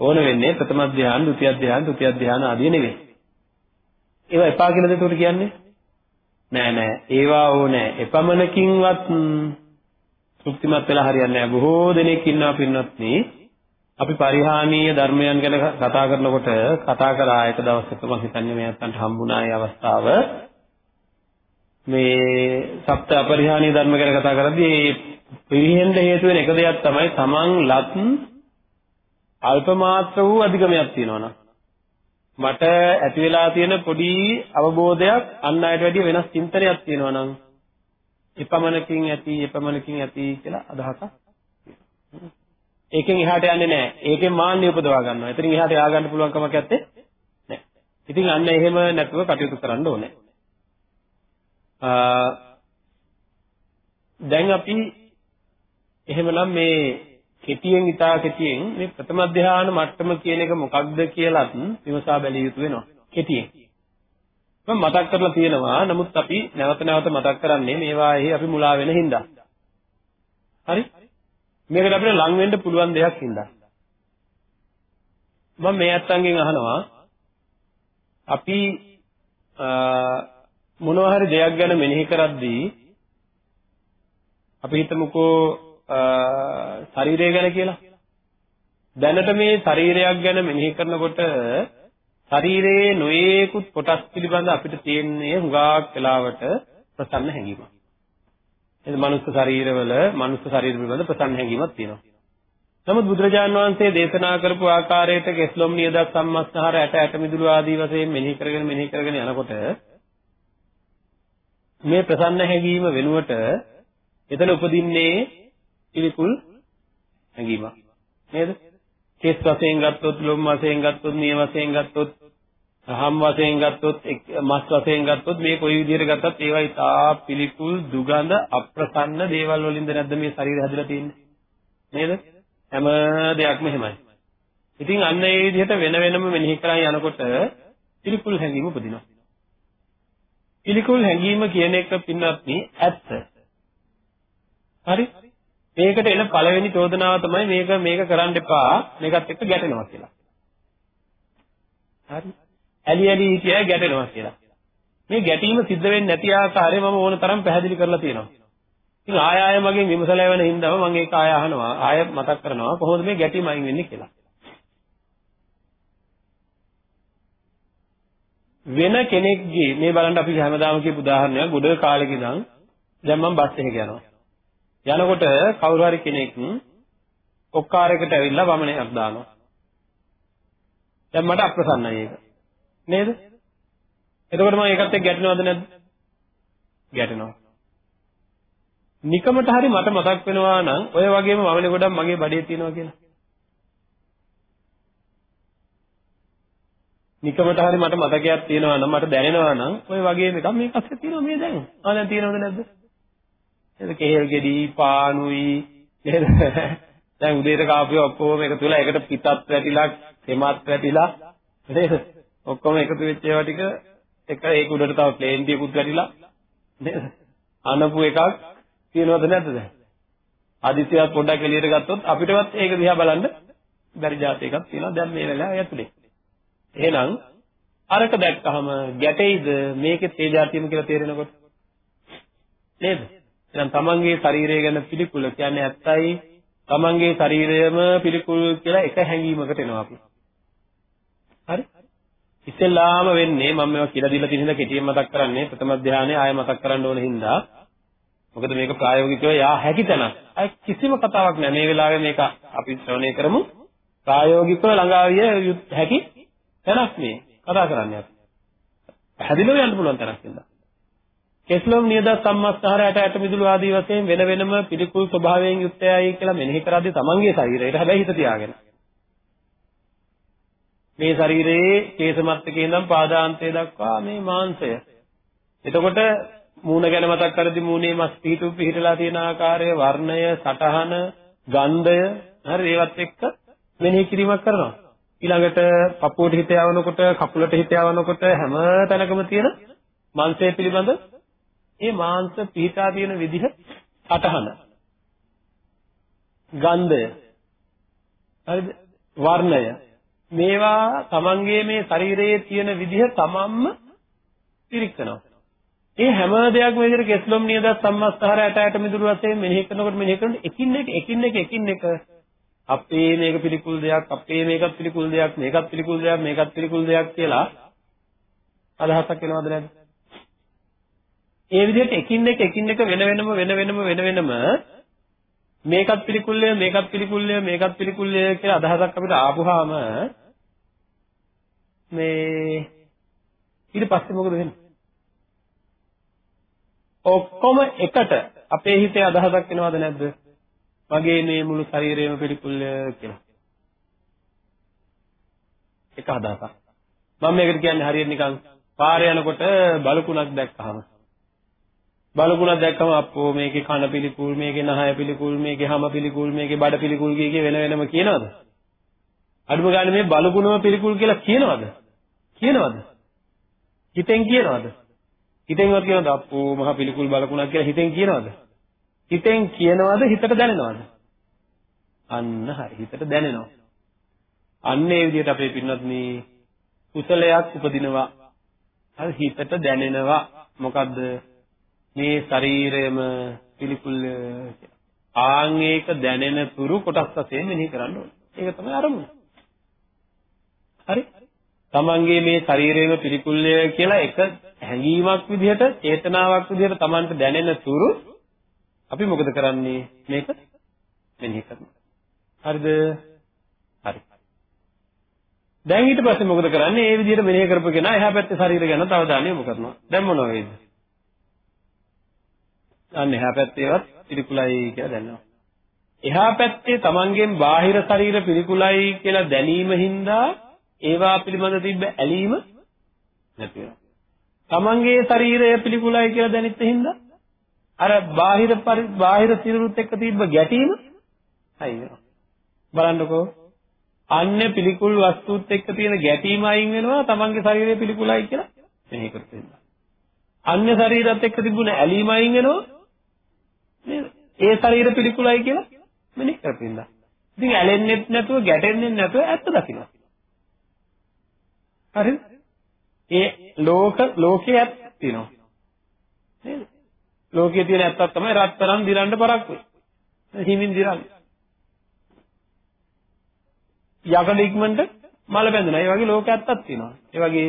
ඕන වෙන්නේ ප්‍රථම ධ්‍යාන, ဒုတိ ය ධ්‍යාන, තෘතිය ධ්‍යාන ආදී නෙවෙයි. ඒවා එපා කියලාද ඒකට කියන්නේ? නෑ නෑ ඒවා ඕනේ. එපමණකින්වත් තෘප්තිමත් වෙලා හරියන්නේ නෑ. බොහෝ දෙනෙක් ඉන්නවා පින්වත්නි. අපි පරිහානීය ධර්මයන් ගැන කතා කරනකොට කතා කරා එක දවසක මම හිතන්නේ මේ අතන්ට හම්බුණා ඒ අවස්ථාව. මේ සප්ත අපරිහානීය ධර්ම ගැන කතා කරද්දී මේ පිරිහෙන්න හේතු වෙන එක දෙයක් තමයි තමන් ලත් අල්ප මාත්‍ර වූ අධිගමයක් තියෙනවා නම් මට ඇති වෙලා තියෙන පොඩි අවබෝධයක් අන් අයට වැඩිය වෙනස් චින්තනයක් තියෙනවා නම් එපමණකින් ඇති එපමණකින් ඇති කියලා අදහසක් ඒකෙන් එහාට යන්නේ නැහැ. ඒකෙන් මාන්නය උපදවා ගන්නවා. එතනින් එහාට යා ගන්න පුළුවන් කමක් නැත්තේ නැහැ. ඉතින් අන්න එහෙම නැතුව කටයුතු කරන්න ඕනේ. දැන් අපි එහෙමනම් මේ කෙටියෙන් ඉතා කෙටියෙන් මේ ප්‍රථම ධ්‍යාන මට්ටම කියන එක මොකක්ද කියලාත් විමසා බැලිය යුතු වෙනවා. කෙටියෙන්. මම මතක් කරලා තියෙනවා. නමුත් අපි නැවත නැවත මතක් කරන්නේ මේවාෙහි අපි මුලා වෙන හින්දා. හරි? මේකට අපිට ලං වෙන්න පුළුවන් දෙයක් හින්දා. මම මේ අත්තන්ගෙන් අහනවා අපි මොනවා හරි දෙයක් ගැන මෙනෙහි කරද්දී අපි හිතමුකෝ ශරීරය ගැන කියලා. දැනට මේ ශරීරයක් ගැන මෙනෙහි කරනකොට ශරීරයේ නොයේකුත් කොටස් පිළිබඳ අපිට තියෙන්නේ හුඟක් වෙලාවට ප්‍රසන්න හැඟීමක්. එහෙනම් මනුස්ස ශරීරවල මනුස්ස ශරීර පිළිබඳ ප්‍රසන්න හැඟීමක් තියෙනවා. නමුත් බුදුරජාන් වහන්සේ දේශනා කරපු ආකාරයට කෙස්ලොම් නියදත් සම්මස්නහර ඇට ඇට මිදුළු ආදී වශයෙන් මෙනෙහි කරගෙන මෙනෙහි කරගෙන යනකොට මේ ප්‍රසන්න හැඟීම වෙනුවට එතන උපදින්නේ පිළිකුල් හැඟීමක් නේද? කෙස් වශයෙන් ගත්තොත්, ලොම් වශයෙන් ගත්තොත්, නිය වශයෙන් ගත්තොත්, හම් වශයෙන් ගත්තොත්, මස් වශයෙන් ගත්තොත් මේ කොයි විදිහට ගත්තත් ඒවා ඉතා පිළිකුල්, දුගඳ, අප්‍රසන්න දේවල් වලින්ද නැද්ද මේ ශරීරය හැදිලා තියෙන්නේ? නේද? හැම දෙයක්ම එහෙමයි. ඉතින් අන්න ඒ විදිහට වෙන වෙනම මෙනෙහි කරන් යනකොට පිළිකුල් හැඟීම උපදිනවා. පිළිකුල් හැඟීම කියන එක පින්වත්නි ඇත්ත. හරි? මේකට එන පළවෙනි චෝදනාව තමයි මේක මේක කරන්න එපා මේකත් එක්ක ගැටෙනවා කියලා. හරි? ඇලි ඇලි හිටියයි ගැටෙනවා කියලා. මේ ගැටීම සිද්ධ වෙන්නේ නැති ආකාරය මම ඕන තරම් පැහැදිලි කරලා තියෙනවා. ඉතින් ආය ආය මගෙන් විමසලා වෙන හින්දාම මම ඒක ආය අහනවා ආය මතක් කරනවා කොහොමද මේ ගැටීම අයින් වෙන්නේ කියලා. වෙන කෙනෙක්ගේ මේ බලන්න අපි හැමදාම කියපු උදාහරණයක් ගොඩ කාලෙක ඉඳන් දැන් මම බස් එකක යනවා. යනකොට කවුරු හරි කෙනෙක් ඔක්කාරයකට ඇවිල්ලා වමනයක් දානවා. දැන් මට අප්‍රසන්නයි ඒක. නේද? එතකොට මම ඒකත් එක්ක ගැටෙනවද නැද්ද? ගැටෙනවා. නිකමට හරි මට මතක් වෙනවා නම් ඔය වගේම වමනේ ගොඩක් මගේ බඩේ තියෙනවා කියලා. නිකමට හරි මට මතකයක් තියෙනවා නම් මට දැනෙනවා නම් ඔය වගේම එකක් මේක අස්සේ තියෙනවා මේ දැන්. ආ දැන් තියෙනවද නැද්ද? නේද? කෙහෙල් ගෙඩි, පානුයි නේද? දැන් උදේට කාපිය ඔක්කොම එකතු වෙලා එකට පිටත් වැටිලා, තෙමත් වැටිලා නේද? ඔක්කොම එකතු වෙච්ච ඒවා ටික එක ඒක උඩට තව ප්ලේන් ටිකකුත් වැටිලා නේද? අනපු එකක් තියෙනවද නැද්ද දැන්? අදිසියක් පොඩ්ඩක් එළියට ගත්තොත් අපිටවත් ඒක දිහා බලන්න බැරි જાති එකක් තියෙනවා දැන් මේ වෙලාවේ ඇතුලේ. එහෙනම් අරක දැක්කහම ගැටෙයිද මේකේ තේ જાතියම කියලා තේරෙනකොට? නේද? එහෙනම් තමන්ගේ ශරීරය ගැන පිළිකුල කියන්නේ ඇත්තයි තමන්ගේ ශරීරයම පිළිකුල් කියලා එක හැඟීමකට එනවා අපි. හරි? ඉස්සෙල්ලාම වෙන්නේ මම මේවා කියලා දීලා තියෙන හින්දා කෙටියෙන් මතක් කරන්නේ ප්‍රථම ධානය ආය මතක් කරන්න ඕන හින්දා මොකද මේක ප්‍රායෝගිකව යා හැකි තැනක්. අය කිසිම කතාවක් නැහැ. මේ වෙලාවේ මේක අපි ශ්‍රවණය කරමු. ප්‍රායෝගිකව ළඟාවිය හැකි තැනක් මේ කතා කරන්නේ අපි. පැහැදිලිව යන්න පුළුවන් තැනක් නේද? කෙස්ලොම් නියද සම්මස්තහරයට ඇට මිදුළු ආදී වශයෙන් වෙන වෙනම පිළිකුල් ස්වභාවයෙන් යුක්තයයි කියලා මෙනෙහි කරද්දී තමන්ගේ ශරීරයට හැබැයි හිත තියාගෙන. මේ ශරීරයේ කේසමත්තකේ ඉඳන් පාදාන්තය දක්වා මේ මාංශය. එතකොට මූණ ගැන මතක් කරද්දී මූණේ මස් පිහිටු පිහිටලා තියෙන ආකාරය, වර්ණය, සටහන, ගන්ධය හරි ඒවත් එක්ක මෙනෙහි කිරීමක් කරනවා. ඊළඟට පපුවට හිත යවනකොට, කකුලට හිත යවනකොට හැම තැනකම තියෙන මාංශය පිළිබඳ ඒ මාංශ පිහිටා තියෙන විදිහ සටහන. ගන්ධය. හරිද? වර්ණය. මේවා තමන්ගේ මේ ශරීරයේ තියෙන විදිහ තමන්ම පිරික්සනවා. ඒ හැම දෙයක්ම විදිහට කෙස්ලොම් නියද සම්මස්තහර ඇට ඇට මිදුළු වශයෙන් මෙනෙහි කරනකොට මෙනෙහි කරනකොට එකින් එක එකින් එක එකින් එක අපේ මේක පිළිකුල් දෙයක් අපේ මේකත් පිළිකුල් දෙයක් මේකත් පිළිකුල් දෙයක් මේකත් පිළිකුල් දෙයක් කියලා අදහසක් එනවද නැද්ද? ඒ විදිහට එකින් එක එකින් එක වෙන වෙනම වෙන වෙනම වෙන වෙනම මේකත් පිළිකුල්ය මේකත් පිළිකුල්ය මේකත් පිළිකුල්ය කියලා අදහසක් අපිට ආපුවාම මේ ඊට පස්සේ මොකද වෙන්නේ? ඔක්කොම එකට අපේ හිතේ අදහසක් එනවද නැද්ද? මගේ මේ මුළු ශරීරයම පිළිකුල්ය කියලා. එක අදහසක්. මම මේකට කියන්නේ හරියට නිකන් පාරේ යනකොට බලුකුණක් දැක්කහම බලුකුණක් දැක්කම අප්පෝ මේකේ කන පිළිකුල් මේකේ නහය පිළිකුල් මේකේ හම පිළිකුල් මේකේ බඩ පිළිකුල් කිය වෙන වෙනම කියනවද? අඩුම ගානේ මේ බලුකුණම පිළිකුල් කියලා කියනවද? කියනවද? හිතෙන් කියනවද? හිතෙන්වත් කියනවද අප්පෝ මහ පිළිකුල් බලකුණක් කියලා හිතෙන් කියනවද? හිතෙන් කියනවද හිතට දැනෙනවද? අන්න හරි හිතට දැනෙනවා. අන්න ඒ විදිහට අපේ පින්වත් මේ කුසලයක් උපදිනවා. හරි හිතට දැනෙනවා. මොකද්ද? මේ ශරීරයම පිළිකුල් කියලා. ආන් ඒක දැනෙන තුරු කොටස් වශයෙන් මෙනෙහි කරන්න ඕනේ. ඒක තමයි අරමුණ. හරි? තමන්ගේ මේ ශරීරයම පිළිකුල්ය කියලා එක හැඟීමක් විදිහට චේතනාවක් විදිහට තමන්ට දැනෙන තුරු අපි මොකද කරන්නේ මේක මෙනෙහි කරනවා හරිද හරි දැන් ඊට පස්සේ මොකද කරන්නේ ඒ විදිහට මෙනෙහි කරපු කෙනා එහා පැත්තේ ශරීරය ගැන තව දාන්න යොමු කරනවා දැන් මොනව වෙයිද අන්න එහා පැත්තේවත් පිළිකුලයි කියලා දැනනවා එහා පැත්තේ තමන්ගෙන් බාහිර ශරීර පිළිකුලයි කියලා දැනීම හින්දා ඒවා පිළිබඳ තිබ්බ ඇලීම නැති වෙනවා. තමන්ගේ ශරීරය පිළිකුලයි කියලා දැනෙච්ච හින්දා අර බාහිර බාහිර සිරුරුත් එක්ක තිබ්බ ගැටීම අයින් වෙනවා. බලන්නකෝ අන්‍ය පිළිකුල් වස්තුත් එක්ක තියෙන ගැටීම අයින් වෙනවා තමන්ගේ ශරීරය පිළිකුලයි කියලා මෙහෙ කරපෙන්න. අන්‍ය ශරීරات එක්ක තිබුණ ඇලීම අයින් වෙනවා නේද? ඒ ශරීර පිළිකුලයි කියලා මෙනෙහි කරපින්දා. ඉතින් ඇලෙන්නෙත් නැතුව ගැටෙන්නෙත් නැතුව ඇත්ත දකිනවා. හරිද? ඒ ලෝක ලෝකයේ ඇත්ත තියෙනවා. නේද? ලෝකයේ තියෙන ඇත්තක් තමයි රත්තරන් දිරන්න පරක්කු. හිමින් දිරන්න. යකඩ ඉක්මනට මල බැඳෙනවා. ඒ වගේ ලෝක ඇත්තක් තියෙනවා. ඒ වගේ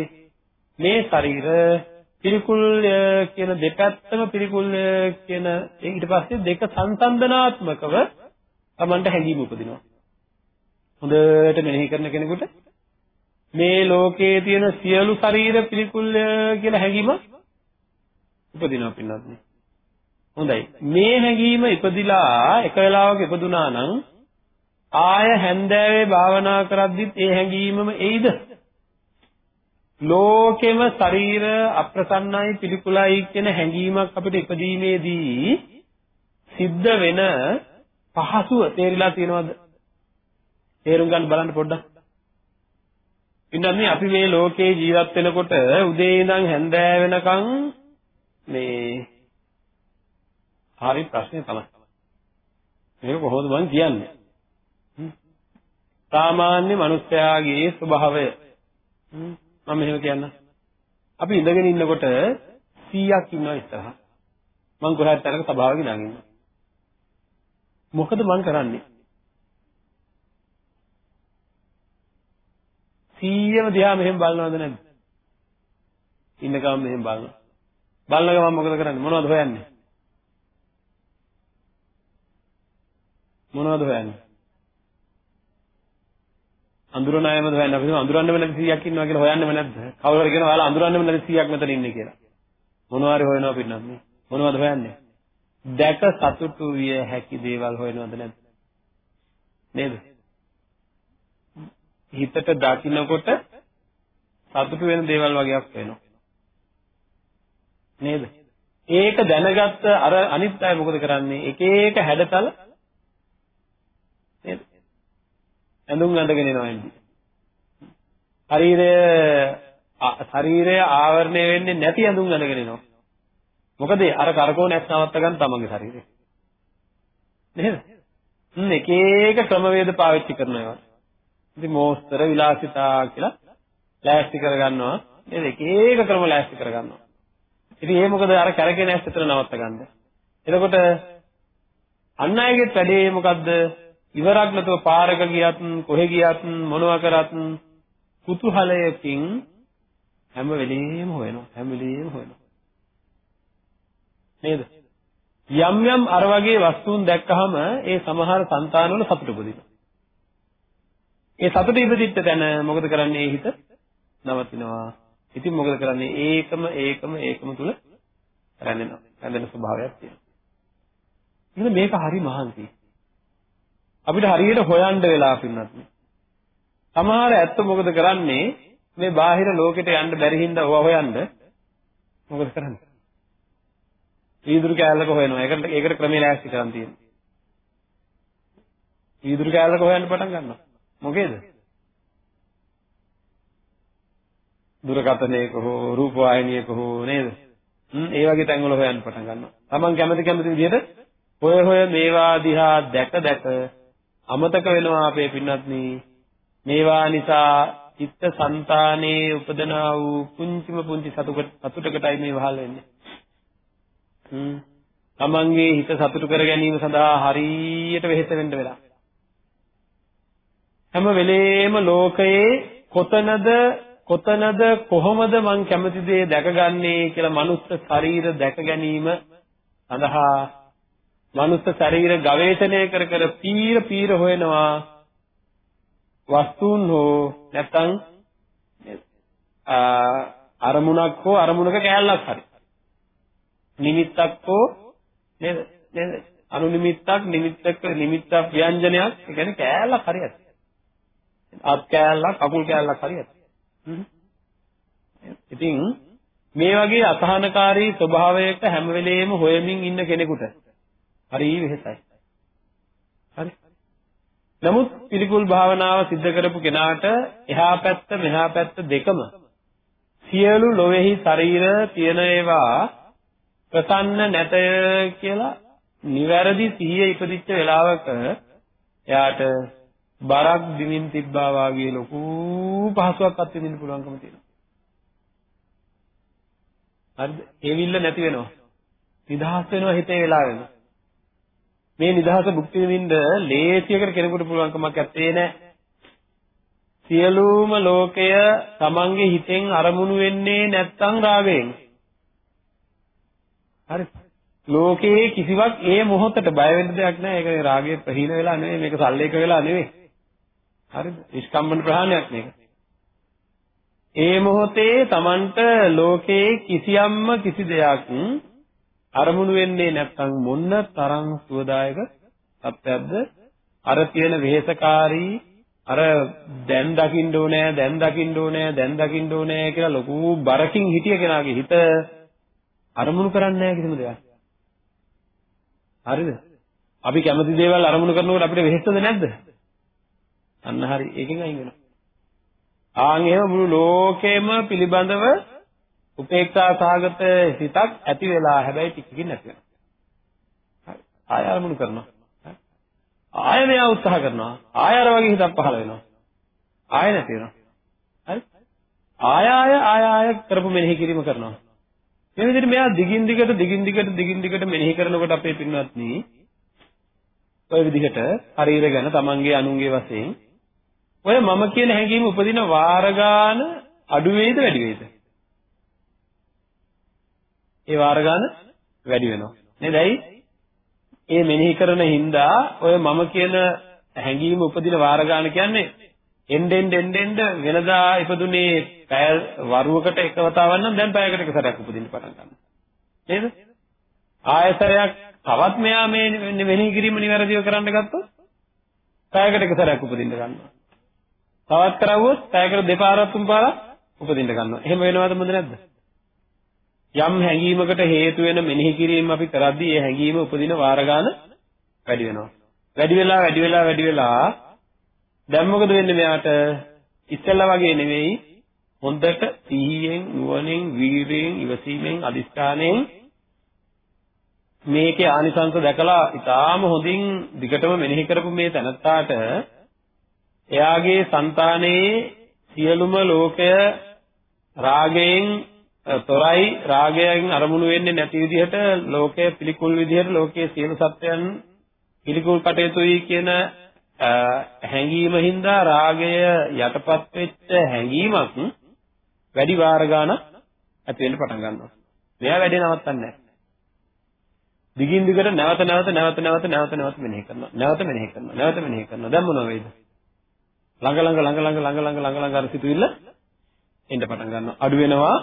මේ ශරීර පිළිකුල් කියන දෙපැත්තම පිළිකුල් කියන ඊට පස්සේ දෙක සංසන්දනාත්මකව Tamanට හැඟීම උපදිනවා. හොඳට මෙනෙහි කරන කෙනෙකුට මේ ලෝකයේ තියෙන සියලු ශරීර පිළිකුල් කියලා හැඟීම උපදිනවා පින්නත්. හොඳයි. මේ හැඟීම ඉපදිලා එක වෙලාවක ඉපදුනා නම් ආය හැන්දෑවේ භාවනා කරද්දිත් ඒ හැඟීමම එයිද? ලෝකෙම ශරීර අප්‍රසන්නයි පිළිකුලයි කියන හැඟීමක් අපිට ඉපදීමේදී සිද්ධ වෙන පහසුව තේරිලා තියෙනවද? තේරුම් ගන්න බලන්න පොඩ්ඩක්. ඉන්නන්නේ අපි මේ ලෝකේ ජීවත් වෙනකොට උදේ ඉඳන් හැන්දෑ වෙනකන් මේ හරි ප්‍රශ්නේ තමයි. මේක කොහොමද මම කියන්නේ? සාමාන්‍ය මනුස්සයාගේ ස්වභාවය මම මෙහෙම කියන්නම්. අපි ඉඳගෙන ඉන්නකොට 100ක් ඉන්නවා ඉස්සරහා. මං කොහේත් තරක සභාවක ඉඳන් ඉන්නවා. මොකද මං කරන්නේ? 100ම දිහා මෙහෙම බලනවද නැද්ද? ඉන්න ගමන් මෙහෙම බලනවා. බලන ගමන් මොකද කරන්නේ? මොනවද හොයන්නේ? මොනවද හොයන්නේ? අඳුරන අයමද හොයන්නේ? අපි අඳුරන්නම නැති 100ක් ඉන්නවා කියලා හොයන්නේම නැද්ද? කවුරු හරි කියනවා ඔයාලා අඳුරන්නම නැති 100ක් මෙතන ඉන්නේ කියලා. මොනවා හරි හොයනවා පින්නත් මේ. මොනවද හොයන්නේ? දැක සතුටු විය හැකි දේවල් හොයනවද නැද්ද? නේද? හිතට දකින්නකොට සතුටු වෙන දේවල් වගේක් වෙනවා. නේද? ඒක දැනගත්ත අර අනිත් අය මොකද කරන්නේ? එක එක හැඩතල නේද? ඇඳුම් අඳගෙන එනවා එන්නේ. ශරීරය ශරීරය ආවරණය වෙන්නේ නැති ඇඳුම් අඳගෙන එනවා. මොකද අර කරකෝනක් නවත්ත ගන්න තමන්ගේ ශරීරය. නේද? හ්ම් එක එක ක්‍රමවේද පාවිච්චි කරනවා ඒවා. ඉතින් මෝස්තර විලාසිතා කියලා ලෑස්ති කරගන්නවා. නේද? එක එක ක්‍රම ලෑස්ති කරගන්නවා. ඉතින් ඒ මොකද අර කැරකෙන ඇස් විතර නවත්ත ගන්න. එතකොට අන් අයගේ වැඩේ මොකද්ද? ඉවරක් නැතුව පාරක ගියත් කොහෙ ගියත් මොනවා කරත් කුතුහලයකින් හැම වෙලෙම හොයනවා. හැම වෙලෙම හොයනවා. නේද? යම් යම් අර වගේ වස්තුන් දැක්කහම ඒ සමහර సంతානවල සතුට උපදිනවා. ඒ සතුට ඉපදිච්ච තැන මොකද කරන්නේ හිත නවතිනවා. ඉතින් මොකද කරන්නේ ඒකම ඒකම ඒකම තුල රැඳෙනවා. රැඳෙන ස්වභාවයක් තියෙනවා. එහෙනම් මේක හරි මහන්සි. අපිට හරියට හොයන්න වෙලා පින්නත්. සමහර ඇත්ත මොකද කරන්නේ මේ බාහිර ලෝකෙට යන්න බැරි හින්දා ඕවා හොයන්න මොකද කරන්නේ? වීදුරු කෑල්ලක හොයනවා. ඒකට ඒකට ක්‍රමයේ ලෑස්ති කරන් තියෙනවා. වීදුරු කෑල්ලක හොයන්න පටන් ගන්නවා. මොකේද? දුරකථනයක හෝ රූප වාහිනියක හෝ නේද? හ්ම් ඒ වගේ තැන්වල හොයන්න පටන් ගන්නවා. Taman කැමති කැමති විදිහට හොය හොය මේවා දිහා දැක දැක අමතක වෙනවා අපේ පින්වත්නි. මේවා නිසා චිත්ත સંතානේ උපදනා වූ පුංචිම පුංචි සතුටකටයි මේ වහල් වෙන්නේ. හ්ම් තමන්ගේ හිත සතුටු කර ගැනීම සඳහා හරියට වෙහෙස වෙන්න වෙලා. හැම වෙලේම ලෝකයේ කොතනද කොතනද කොහොමද මං කැමති දේ දැකගන්නේ කියලා මනුස්ස ශරීර දැක ගැනීම සඳහා මනුස්ස ශරීර ගවේෂණය කර කර පීර පීර හොයනවා. වස්තුන් හෝ නැත්නම් අරමුණක් හෝ අරමුණක කෑල්ලක් හරි. නිමිත්තක් හෝ නේද නේද අනු නිමිත්තක් නිමිත්තක නිමිත්තක් ව්‍යංජනයක් ඒ කියන්නේ කෑල්ලක් හරියට අත් කෑල්ලක් අකුල් කෑල්ලක් හරියට ඉතින් මේ වගේ අසහනකාරී ස්වභාවයක හැම වෙලෙම හොයමින් ඉන්න කෙනෙකුට හරි වෙහෙසයි. හරි. නමුත් පිළිකුල් භාවනාව સિદ્ધ කරපු කෙනාට එහා පැත්ත මෙහා පැත්ත දෙකම සියලු ලොවේහි ශරීර තියෙන ඒවා ප්‍රසන්න නැතය කියලා නිවැරදි සිහිය ඉපදිච්ච වෙලාවක එයාට බරක් දිමින් තිබ්බා වාගේ ලොකු පහසුවක් අත්විඳින්න පුළුවන්කම තියෙනවා. හරිද? ඒවිල්ල නැති වෙනවා. නිදහස් වෙනවා හිතේ වෙලාවෙම. මේ නිදහස භුක්ති විඳින්න ලේසියකට කෙනෙකුට පුළුවන්කමක් නැත්තේ නෑ. සියලුම ලෝකය තමන්ගේ හිතෙන් අරමුණු වෙන්නේ නැත්තම් රාගයෙන්. හරි. ලෝකයේ කිසිවක් ඒ මොහොතට බය වෙන්න දෙයක් නෑ. ඒක රාගයේ ප්‍රහීන වෙලා නෙවෙයි මේක සල්ලේක වෙලා නෙවෙයි. හරිද? නිෂ්කම්මන ප්‍රහාණයක් මේක. ඒ මොහොතේ Tamanට ලෝකයේ කිසියම්ම කිසි දෙයක් අරමුණු වෙන්නේ නැත්නම් මොන්න තරම් සුවදායක තත්ත්වයක්ද අර තියෙන වෙහෙසකාරී අර දැන් දකින්න ඕනේ දැන් දකින්න ඕනේ දැන් දකින්න ඕනේ කියලා ලොකු බරකින් හිටිය කෙනාගේ හිත අරමුණු කරන්නේ නැහැ කිසිම දෙයක්. හරිද? අපි කැමති දේවල් අරමුණු කරනකොට අපිට වෙහෙසද නැද්ද? අන්න හරි ඒකෙන් අයින් වෙනවා. ආන් එහෙම මුළු ලෝකෙම පිළිබඳව උපේක්ෂා සාගත හිතක් ඇති වෙලා හැබැයි ටිකකින් නැති වෙනවා. හරි. ආය අරමුණු කරනවා. ආය මෙයා උත්සාහ කරනවා. ආය අර වගේ හිතක් පහළ වෙනවා. ආය නැති වෙනවා. හරි. ආය ආය ආය ආය කරපු මෙනෙහි කිරීම කරනවා. මේ විදිහට මෙයා දිගින් දිගට දිගින් දිගට දිගින් දිගට මෙනෙහි කරනකොට අපේ පින්වත්නි ඔය විදිහට ශරීර ගැන තමන්ගේ අනුන්ගේ වශයෙන් ඔය මම කියන හැඟීම උපදින වාර ගාන අඩු වේද වැඩි වේද? ඒ වාර ගාන වැඩි වෙනවා. නේද? ඇයි? ඒ මෙනෙහි කරන හින්දා ඔය මම කියන හැඟීම උපදින වාර ගාන කියන්නේ එන්නෙන් එන්නෙන් වෙනදා ඉපදුනේ පැය වරුවකට එක වතාවක් නම් දැන් පැයකට එක සැරයක් උපදින්න පටන් ගන්නවා. නේද? ආයතරයක් තවත් මෙයා මේ මෙනෙහි කිරීම නිවැරදිව කරන්න ගත්තොත් පැයකට එක සැරයක් උපදින්න ගන්නවා. තවත් කරවුවොත් පැයකට දෙපාරක් තුන් පාරක් උපදින්න ගන්නවා. එහෙම වෙනවද මොකද නැද්ද? යම් හැඟීමකට හේතු වෙන මෙනෙහි කිරීම අපි කරද්දී ඒ හැඟීම උපදින වාර ගන්න වැඩි වෙනවා. වැඩි වෙලා වැඩි වෙලා වැඩි වෙලා දැන් මොකද වෙන්නේ මෙයාට? ඉස්සෙල්ලා වගේ නෙවෙයි හොඳට සිහියෙන් නුවණින් වීරියෙන් ඉවසීමෙන් අදිස්ථානයෙන් මේකේ ආනිසංස දැකලා ඊටාම හොඳින් දිගටම මෙනෙහි කරපු මේ තැනත්තාට එයාගේ సంతානයේ සියලුම ලෝකය රාගයෙන් තොරයි රාගයෙන් අරමුණු වෙන්නේ නැති විදිහට ලෝකය පිළිකුල් විදිහට ලෝකයේ සියලු සත්‍යයන් පිළිකුල් කටයුතුයි කියන හැඟීම හින්දා රාගය යටපත් වෙච්ච හැඟීමක් වැඩි වාර ගානක් ඇති වෙන්න පටන් ගන්නවා. මෙයා වැඩේ නවත්තන්නේ නැහැ. දිගින් දිගට නැවත නැවත නැවත නැවත නැවත නැවත මෙනෙහි කරනවා. නැවත මෙනෙහි කරනවා. නැවත මෙනෙහි කරනවා. දැන් මොනව වෙයිද? ළඟ ළඟ ළඟ ළඟ ළඟ ළඟ ළඟ ළඟ අර සිතුවිල්ල එන්න පටන් ගන්නවා. අඩු වෙනවා,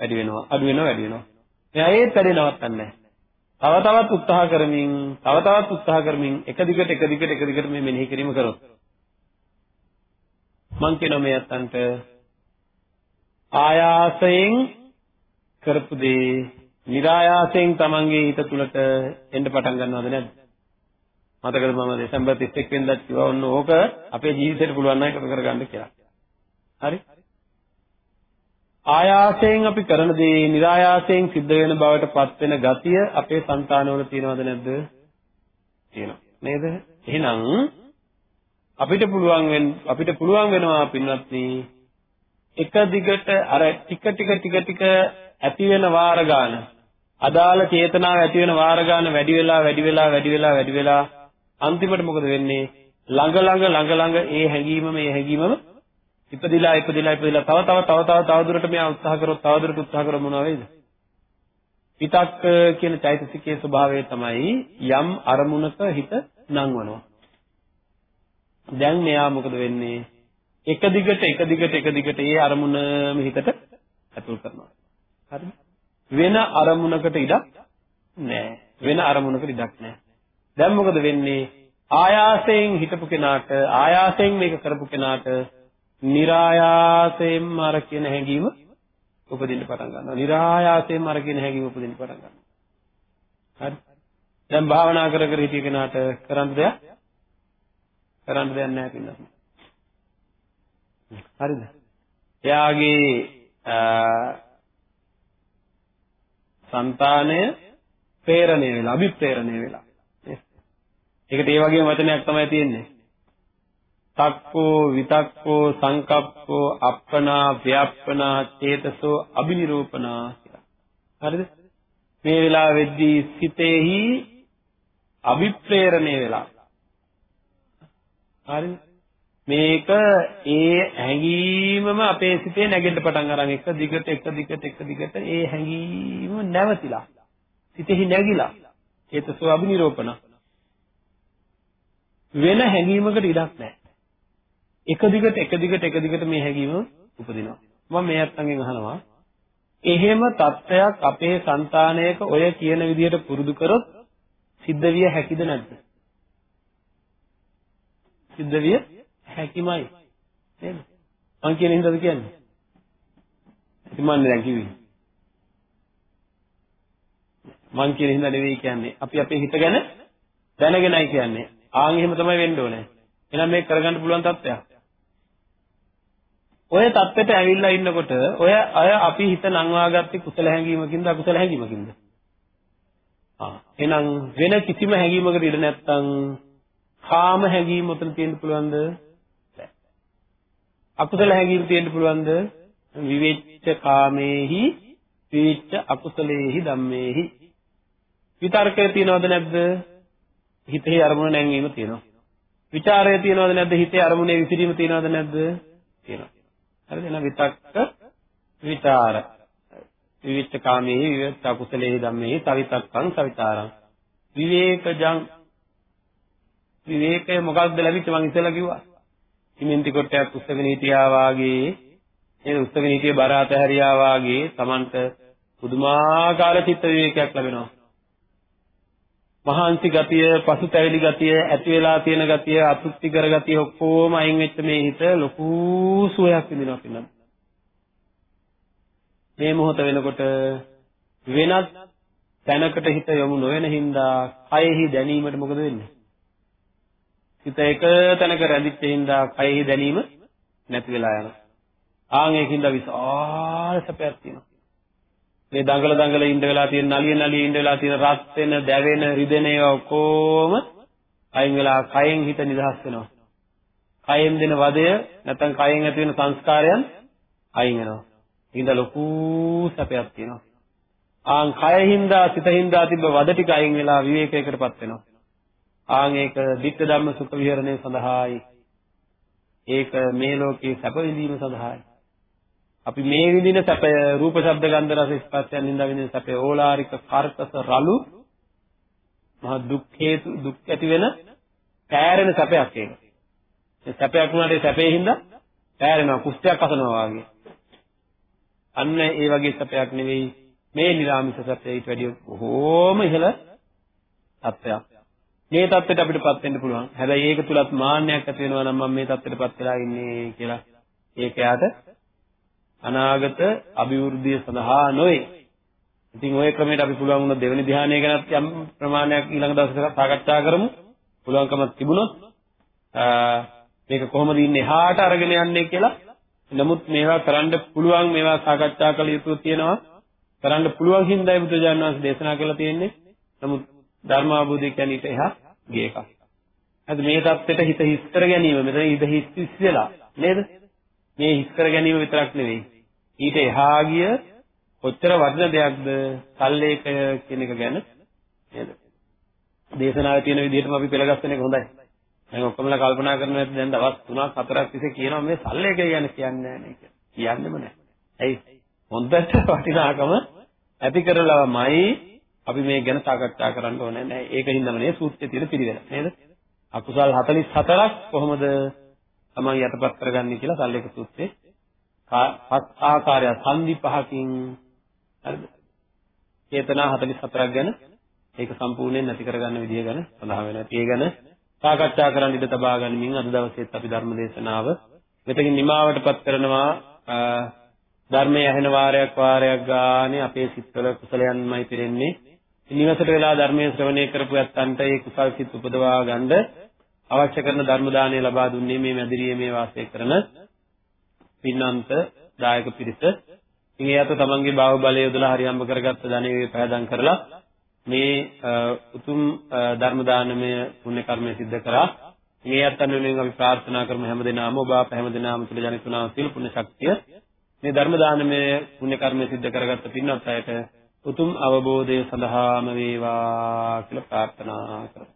වැඩි වෙනවා, අඩු වෙනවා, වැඩි වෙනවා. එයා ඒත් වැඩේ නවත්තන්නේ නැහැ. තව තවත් උත්සාහ කරමින්, තව තවත් උත්සාහ කරමින් එක දිගට එක දිගට එක දිගට මේ මෙනෙහි කිරීම කරොත් මං කියනවා මේ අත්තන්ට ආයාසයෙන් කරපු දේ નિરાයාසයෙන් තමන්ගේ හිත තුළට එන්න පටන් ගන්නවද නැද්ද? මතකද මම දෙසැම්බර් 31 වෙනිදා කිව්වා ඔන්න ඕක අපේ ජීවිතේට පුළුවන් නම් එකතු කරගන්න කියලා. හරි? ආයාසයෙන් අපි කරන දේ નિરાයාසයෙන් සිද්ධ වෙන බවට පත් වෙන ගතිය අපේ సంతානවල තියෙනවද නැද්ද? තියෙනවා. නේද? එහෙනම් අපිට පුළුවන් වෙන අපිට පුළුවන් වෙනවා පින්වත්නි එක දිගට අර ටික ටික ටික ටික ඇති වෙන වාර ගන්න අදාළ චේතනාව ඇති වෙන වාර ගන්න වැඩි වෙලා වැඩි වෙලා වැඩි වෙලා වැඩි වෙලා අන්තිමට මොකද වෙන්නේ ළඟ ළඟ ළඟ ළඟ ඒ හැඟීමම ඒ හැඟීමම ඉපදිලා ඉපදිලා ඉපදිලා තව තව තව තව තව දුරට මෙයා උත්සාහ කරොත් තව දුරට උත්සාහ කරොත් මොනවා වෙයිද? විතක්ක කියන චෛතසිකයේ ස්වභාවය තමයි යම් අරමුණක හිත නංවනවා. දැන් මෙයා මොකද වෙන්නේ? එක දිගට එක දිගට එක දිගට ඒ අරමුණම හිතට ඇතුල් කරනවා. හරිද? වෙන අරමුණකට ඉඩක් නැහැ. වෙන අරමුණකට ඉඩක් නැහැ. දැන් මොකද වෙන්නේ? ආයාසයෙන් හිතපු කෙනාට ආයාසයෙන් මේක කරපු කෙනාට નિરાයාසයෙන්ම අර කියන හැඟීම උපදින්න පටන් ගන්නවා. નિરાයාසයෙන්ම අර කියන හැඟීම උපදින්න පටන් ගන්නවා. හරි. දැන් භාවනා කර කර හිටිය කෙනාට කරන්න දෙයක් කරන්න දෙයක් නැහැ කියලා. හරිද? එයාගේ సంతානය ප්‍රේරණය වෙලා, අභිප්‍රේරණය වෙලා. ඒකට ඒ වගේම වචනයක් තමයි තියෙන්නේ. තක්කෝ විතක්කෝ සංකප්පෝ අප්පනා ව්‍යප්පනා චේතසෝ අබිනිරූපනා කියලා. හරිද? මේ වෙලාවෙද්දී සිතෙහි අභිප්‍රේරණය වෙලා. හරිද? මේක ඒ හැඟීමම අපේ සිතේ නැගෙන්න පටන් අරන් එක දිගට එක දිගට එක දිගට ඒ හැඟීම නැවතිලා සිතෙහි නැగిලා චේතසෝ අබිනිරෝපණ වෙන හැඟීමකට ඉඩක් නැහැ එක දිගට එක දිගට එක දිගට මේ හැඟීම උපදිනවා. මම මේ අත්තන්ගෙන් අහනවා එහෙම தත්ත්වයක් අපේ సంతානයක ඔය කියන විදිහට පුරුදු කරොත් සිද්ධ විය හැකිද නැද්ද? සිද්ධ විය හැකිමයි. නේද? මං කියන හින්දාද කියන්නේ? ඉතින්මන්නේ දැන් කිව්වේ. මං කියන හින්දා නෙවෙයි කියන්නේ. අපි අපේ හිත ගැන දැනගෙනයි කියන්නේ. ආන් එහෙම තමයි වෙන්න ඕනේ. එහෙනම් මේක කරගන්න පුළුවන් තත්ත්වයක්. ඔය தත්ත්වයට ඇවිල්ලා ඉන්නකොට ඔය අය අපි හිත නංවාගත්තේ කුසල හැඟීමකින්ද අකුසල හැඟීමකින්ද? ආ එහෙනම් වෙන කිසිම හැඟීමකට ඉඩ නැත්තම් කාම හැඟීම උතන තියෙන්න පුළුවන්ද? අකුසල හැඟීම් තියෙන්න පුළුවන්ද? විවේච්ඡ කාමේහි විවේච්ඡ අකුසලේහි ධම්මේහි විතර්කය තියනවද නැද්ද? හිතේ අරමුණ නැංවීම තියෙනවා. විචාරය තියනවද නැද්ද? හිතේ අරමුණේ විසිරීම තියනවද නැද්ද? තියෙනවා. හරිද එහෙනම් විතක්ක විචාර. විවිච්ඡ කාමයේ විවිච්ඡ කුසලයේ ධම්මේ සවිතක්කං සවිතාරං. විවේකජං. විවේකය මොකක්ද ලැබිච්ච? මං ඉස්සෙල්ලා කිව්වා. හිමින්ති කොටයක් උස්සගෙන හිටියා වාගේ ඒ උස්සගෙන හිටියේ බර අතහැරියා වාගේ Tamanට පුදුමාකාර චිත්ත විවේකයක් ලැබෙනවා. මහාන්සි ගතිය, පසුතැවිලි ගතිය, ඇති වෙලා තියෙන ගතිය, අතෘප්ති කර ගතිය ඔක්කොම අයින් වෙච්ච මේ හිත ලොකු සුවයක් විඳිනවා පින්නත්. මේ මොහොත වෙනකොට වෙනත් තැනකට හිත යොමු නොවන හින්දා කයෙහි දැනීමට මොකද වෙන්නේ? හිත එක තැනක රැඳිච්ච හින්දා කයෙහි දැනීම නැති වෙලා යනවා. ආන් ඒකින්ද විශාල සැපයක් තියෙනවා. මේ දඟල දඟල ඉඳ වෙලා තියෙන නලිය නලිය ඉඳ වෙලා තියෙන රත් වෙන, දැවෙන, රිදෙන ඒවා ඔක්කොම අයින් වෙලා කයෙන් හිත නිදහස් වෙනවා. කයෙන් දෙන වදය නැත්නම් කයෙන් ඇති වෙන සංස්කාරයන් අයින් වෙනවා. ඉඳ ලොකු සැපයක් තියෙනවා. ආන් කයින්දා සිතින්දා තිබ්බ වද ටික අයින් වෙලා විවේකයකටපත් වෙනවා. ආන් ඒක ධිට්ඨ ධම්ම සුඛ විහරණය සඳහායි. ඒක මේ ලෝකේ සැප විඳීම සඳහායි. අපි මේ විඳින සැපය රූප ශබ්ද ගන්ධ රස ස්පර්ශයන් නින්දා විඳින සැපය ඕලාරික කර්කස රළු මහ දුක් හේතු දුක් ඇති වෙන පෑරෙන සැපයක් ඒක. ඒ සැපයක් වුණාට ඒ සැපේ හින්දා පෑරෙනවා කුස්තියක් අසනවා වගේ. අන්න ඒ වගේ සැපයක් නෙවෙයි මේ නිර්ාමිෂ සැපය ඊට වැඩිය බොහෝම ඉහළ තත්ත්වයක්. මේ தත්ත්වයට අපිටපත් වෙන්න පුළුවන්. හැබැයි ඒක තුලත් මාන්නයක් ඇති වෙනවා නම් මම මේ தත්ත්වයටපත් වෙලා ඉන්නේ කියලා ඒක යාට අනාගත අභිවෘද්ධිය සඳහා නොවේ. ඉතින් ওই ක්‍රමයට අපි පුළුවන් වුණොත් දෙවෙනි ධ්‍යානය ගැනත් යම් ප්‍රමාණයක් ඊළඟ දවසට සාකච්ඡා කරමු. පුළුවන්කමක් තිබුණොත් මේක කොහොමද ඉන්නේ එහාට අරගෙන යන්නේ කියලා. නමුත් මේවා කරන්න පුළුවන් මේවා සාකච්ඡා කළ යුතු තියෙනවා. කරන්න පුළුවන් හින්දායි බුදුජානක වහන්සේ දේශනා කළා තියෙන්නේ. නමුත් ධර්මාභෝධය කියන්නේ ඊට එහා ගිය එකක්. අද මේ தත්ත්වයට හිත හිස්තර ගැනීම මෙතන ඉඳ හිස් ඉස්සෙලා නේද? මේ හිස් කර ගැනීම විතරක් නෙවෙයි. ඊට එහා ගිය කොච්චර වටින දෙයක්ද සල්ලේකය කියන එක ගැන නේද? දේශනාවේ තියෙන විදිහටම අපි පෙළගස්සන එක හොඳයි. දැන් ඔක්කොමලා කල්පනා කරනවා ඇති දැන් දවස් 3ක් 4ක් තිස්සේ කියනවා මේ සල්ලේක ගැන කියන්නේ නැහැ නේ කියලා. කියන්නෙම නැහැ. ඇයි? හොඳට වටිනාකම ඇති කරලමයි අපි මේ ගැන සාකච්ඡා කරන්න ඕනේ නෑ. ඒකින්දම නේ සූත්‍රයේ තියෙන පිළිවෙල. නේද? අකුසල් 44ක් කොහොමද තමයි යටපත් කරගන්නේ කියලා සල්ලේක සූත්‍රයේ පස් ආකාරය සංදි පහකින් හරිද? චේතනා 44ක් ගැන ඒක සම්පූර්ණයෙන් නැති කරගන්න විදිය ගැන සඳහන් වෙනවා. ඒ ගැන සාකච්ඡා කරන්න ඉඩ තබා ගනිමින් අද දවසේත් අපි ධර්ම දේශනාව මෙතකින් නිමාවටපත් කරනවා ධර්මයේ ඇහෙන වාරයක් වාරයක් ගානේ අපේ සිත්වල කුසලයන්මයි පිරෙන්නේ. නිවසට වෙලා ධර්මයේ ශ්‍රවණය කරපු යත්තන්ට ඒ කුසල් සිත් උපදවා ගන්න අවශ්‍ය කරන ධර්ම දාණය ලබා දුන්නේ මේ මැදිරියේ මේ වාසය කරන පින්නන්ත දායක පිරිස. ඉතින් ඒ අත තමන්ගේ බාහුව බලය යොදලා හරියම්බ කරගත්ත ධනෙ වේ පහදම් කරලා මේ උතුම් ධර්ම දානමය පුණ්‍ය කර්මය සිද්ධ කරා. මේ අත්යන් වෙනුවෙන් අපි ප්‍රාර්ථනා කරමු හැමදෙනාම ඔබ අප හැමදෙනාම තුළ ජනිතුනා සිල් පුණ්‍ය ශක්තිය මේ ධර්ම දානමය පුණ්‍ය කර්මය සිද්ධ කරගත්ත පින්වත් අයට උතුම් අවබෝධය සඳහාම වේවා කියලා ප්‍රාර්ථනා කරමු.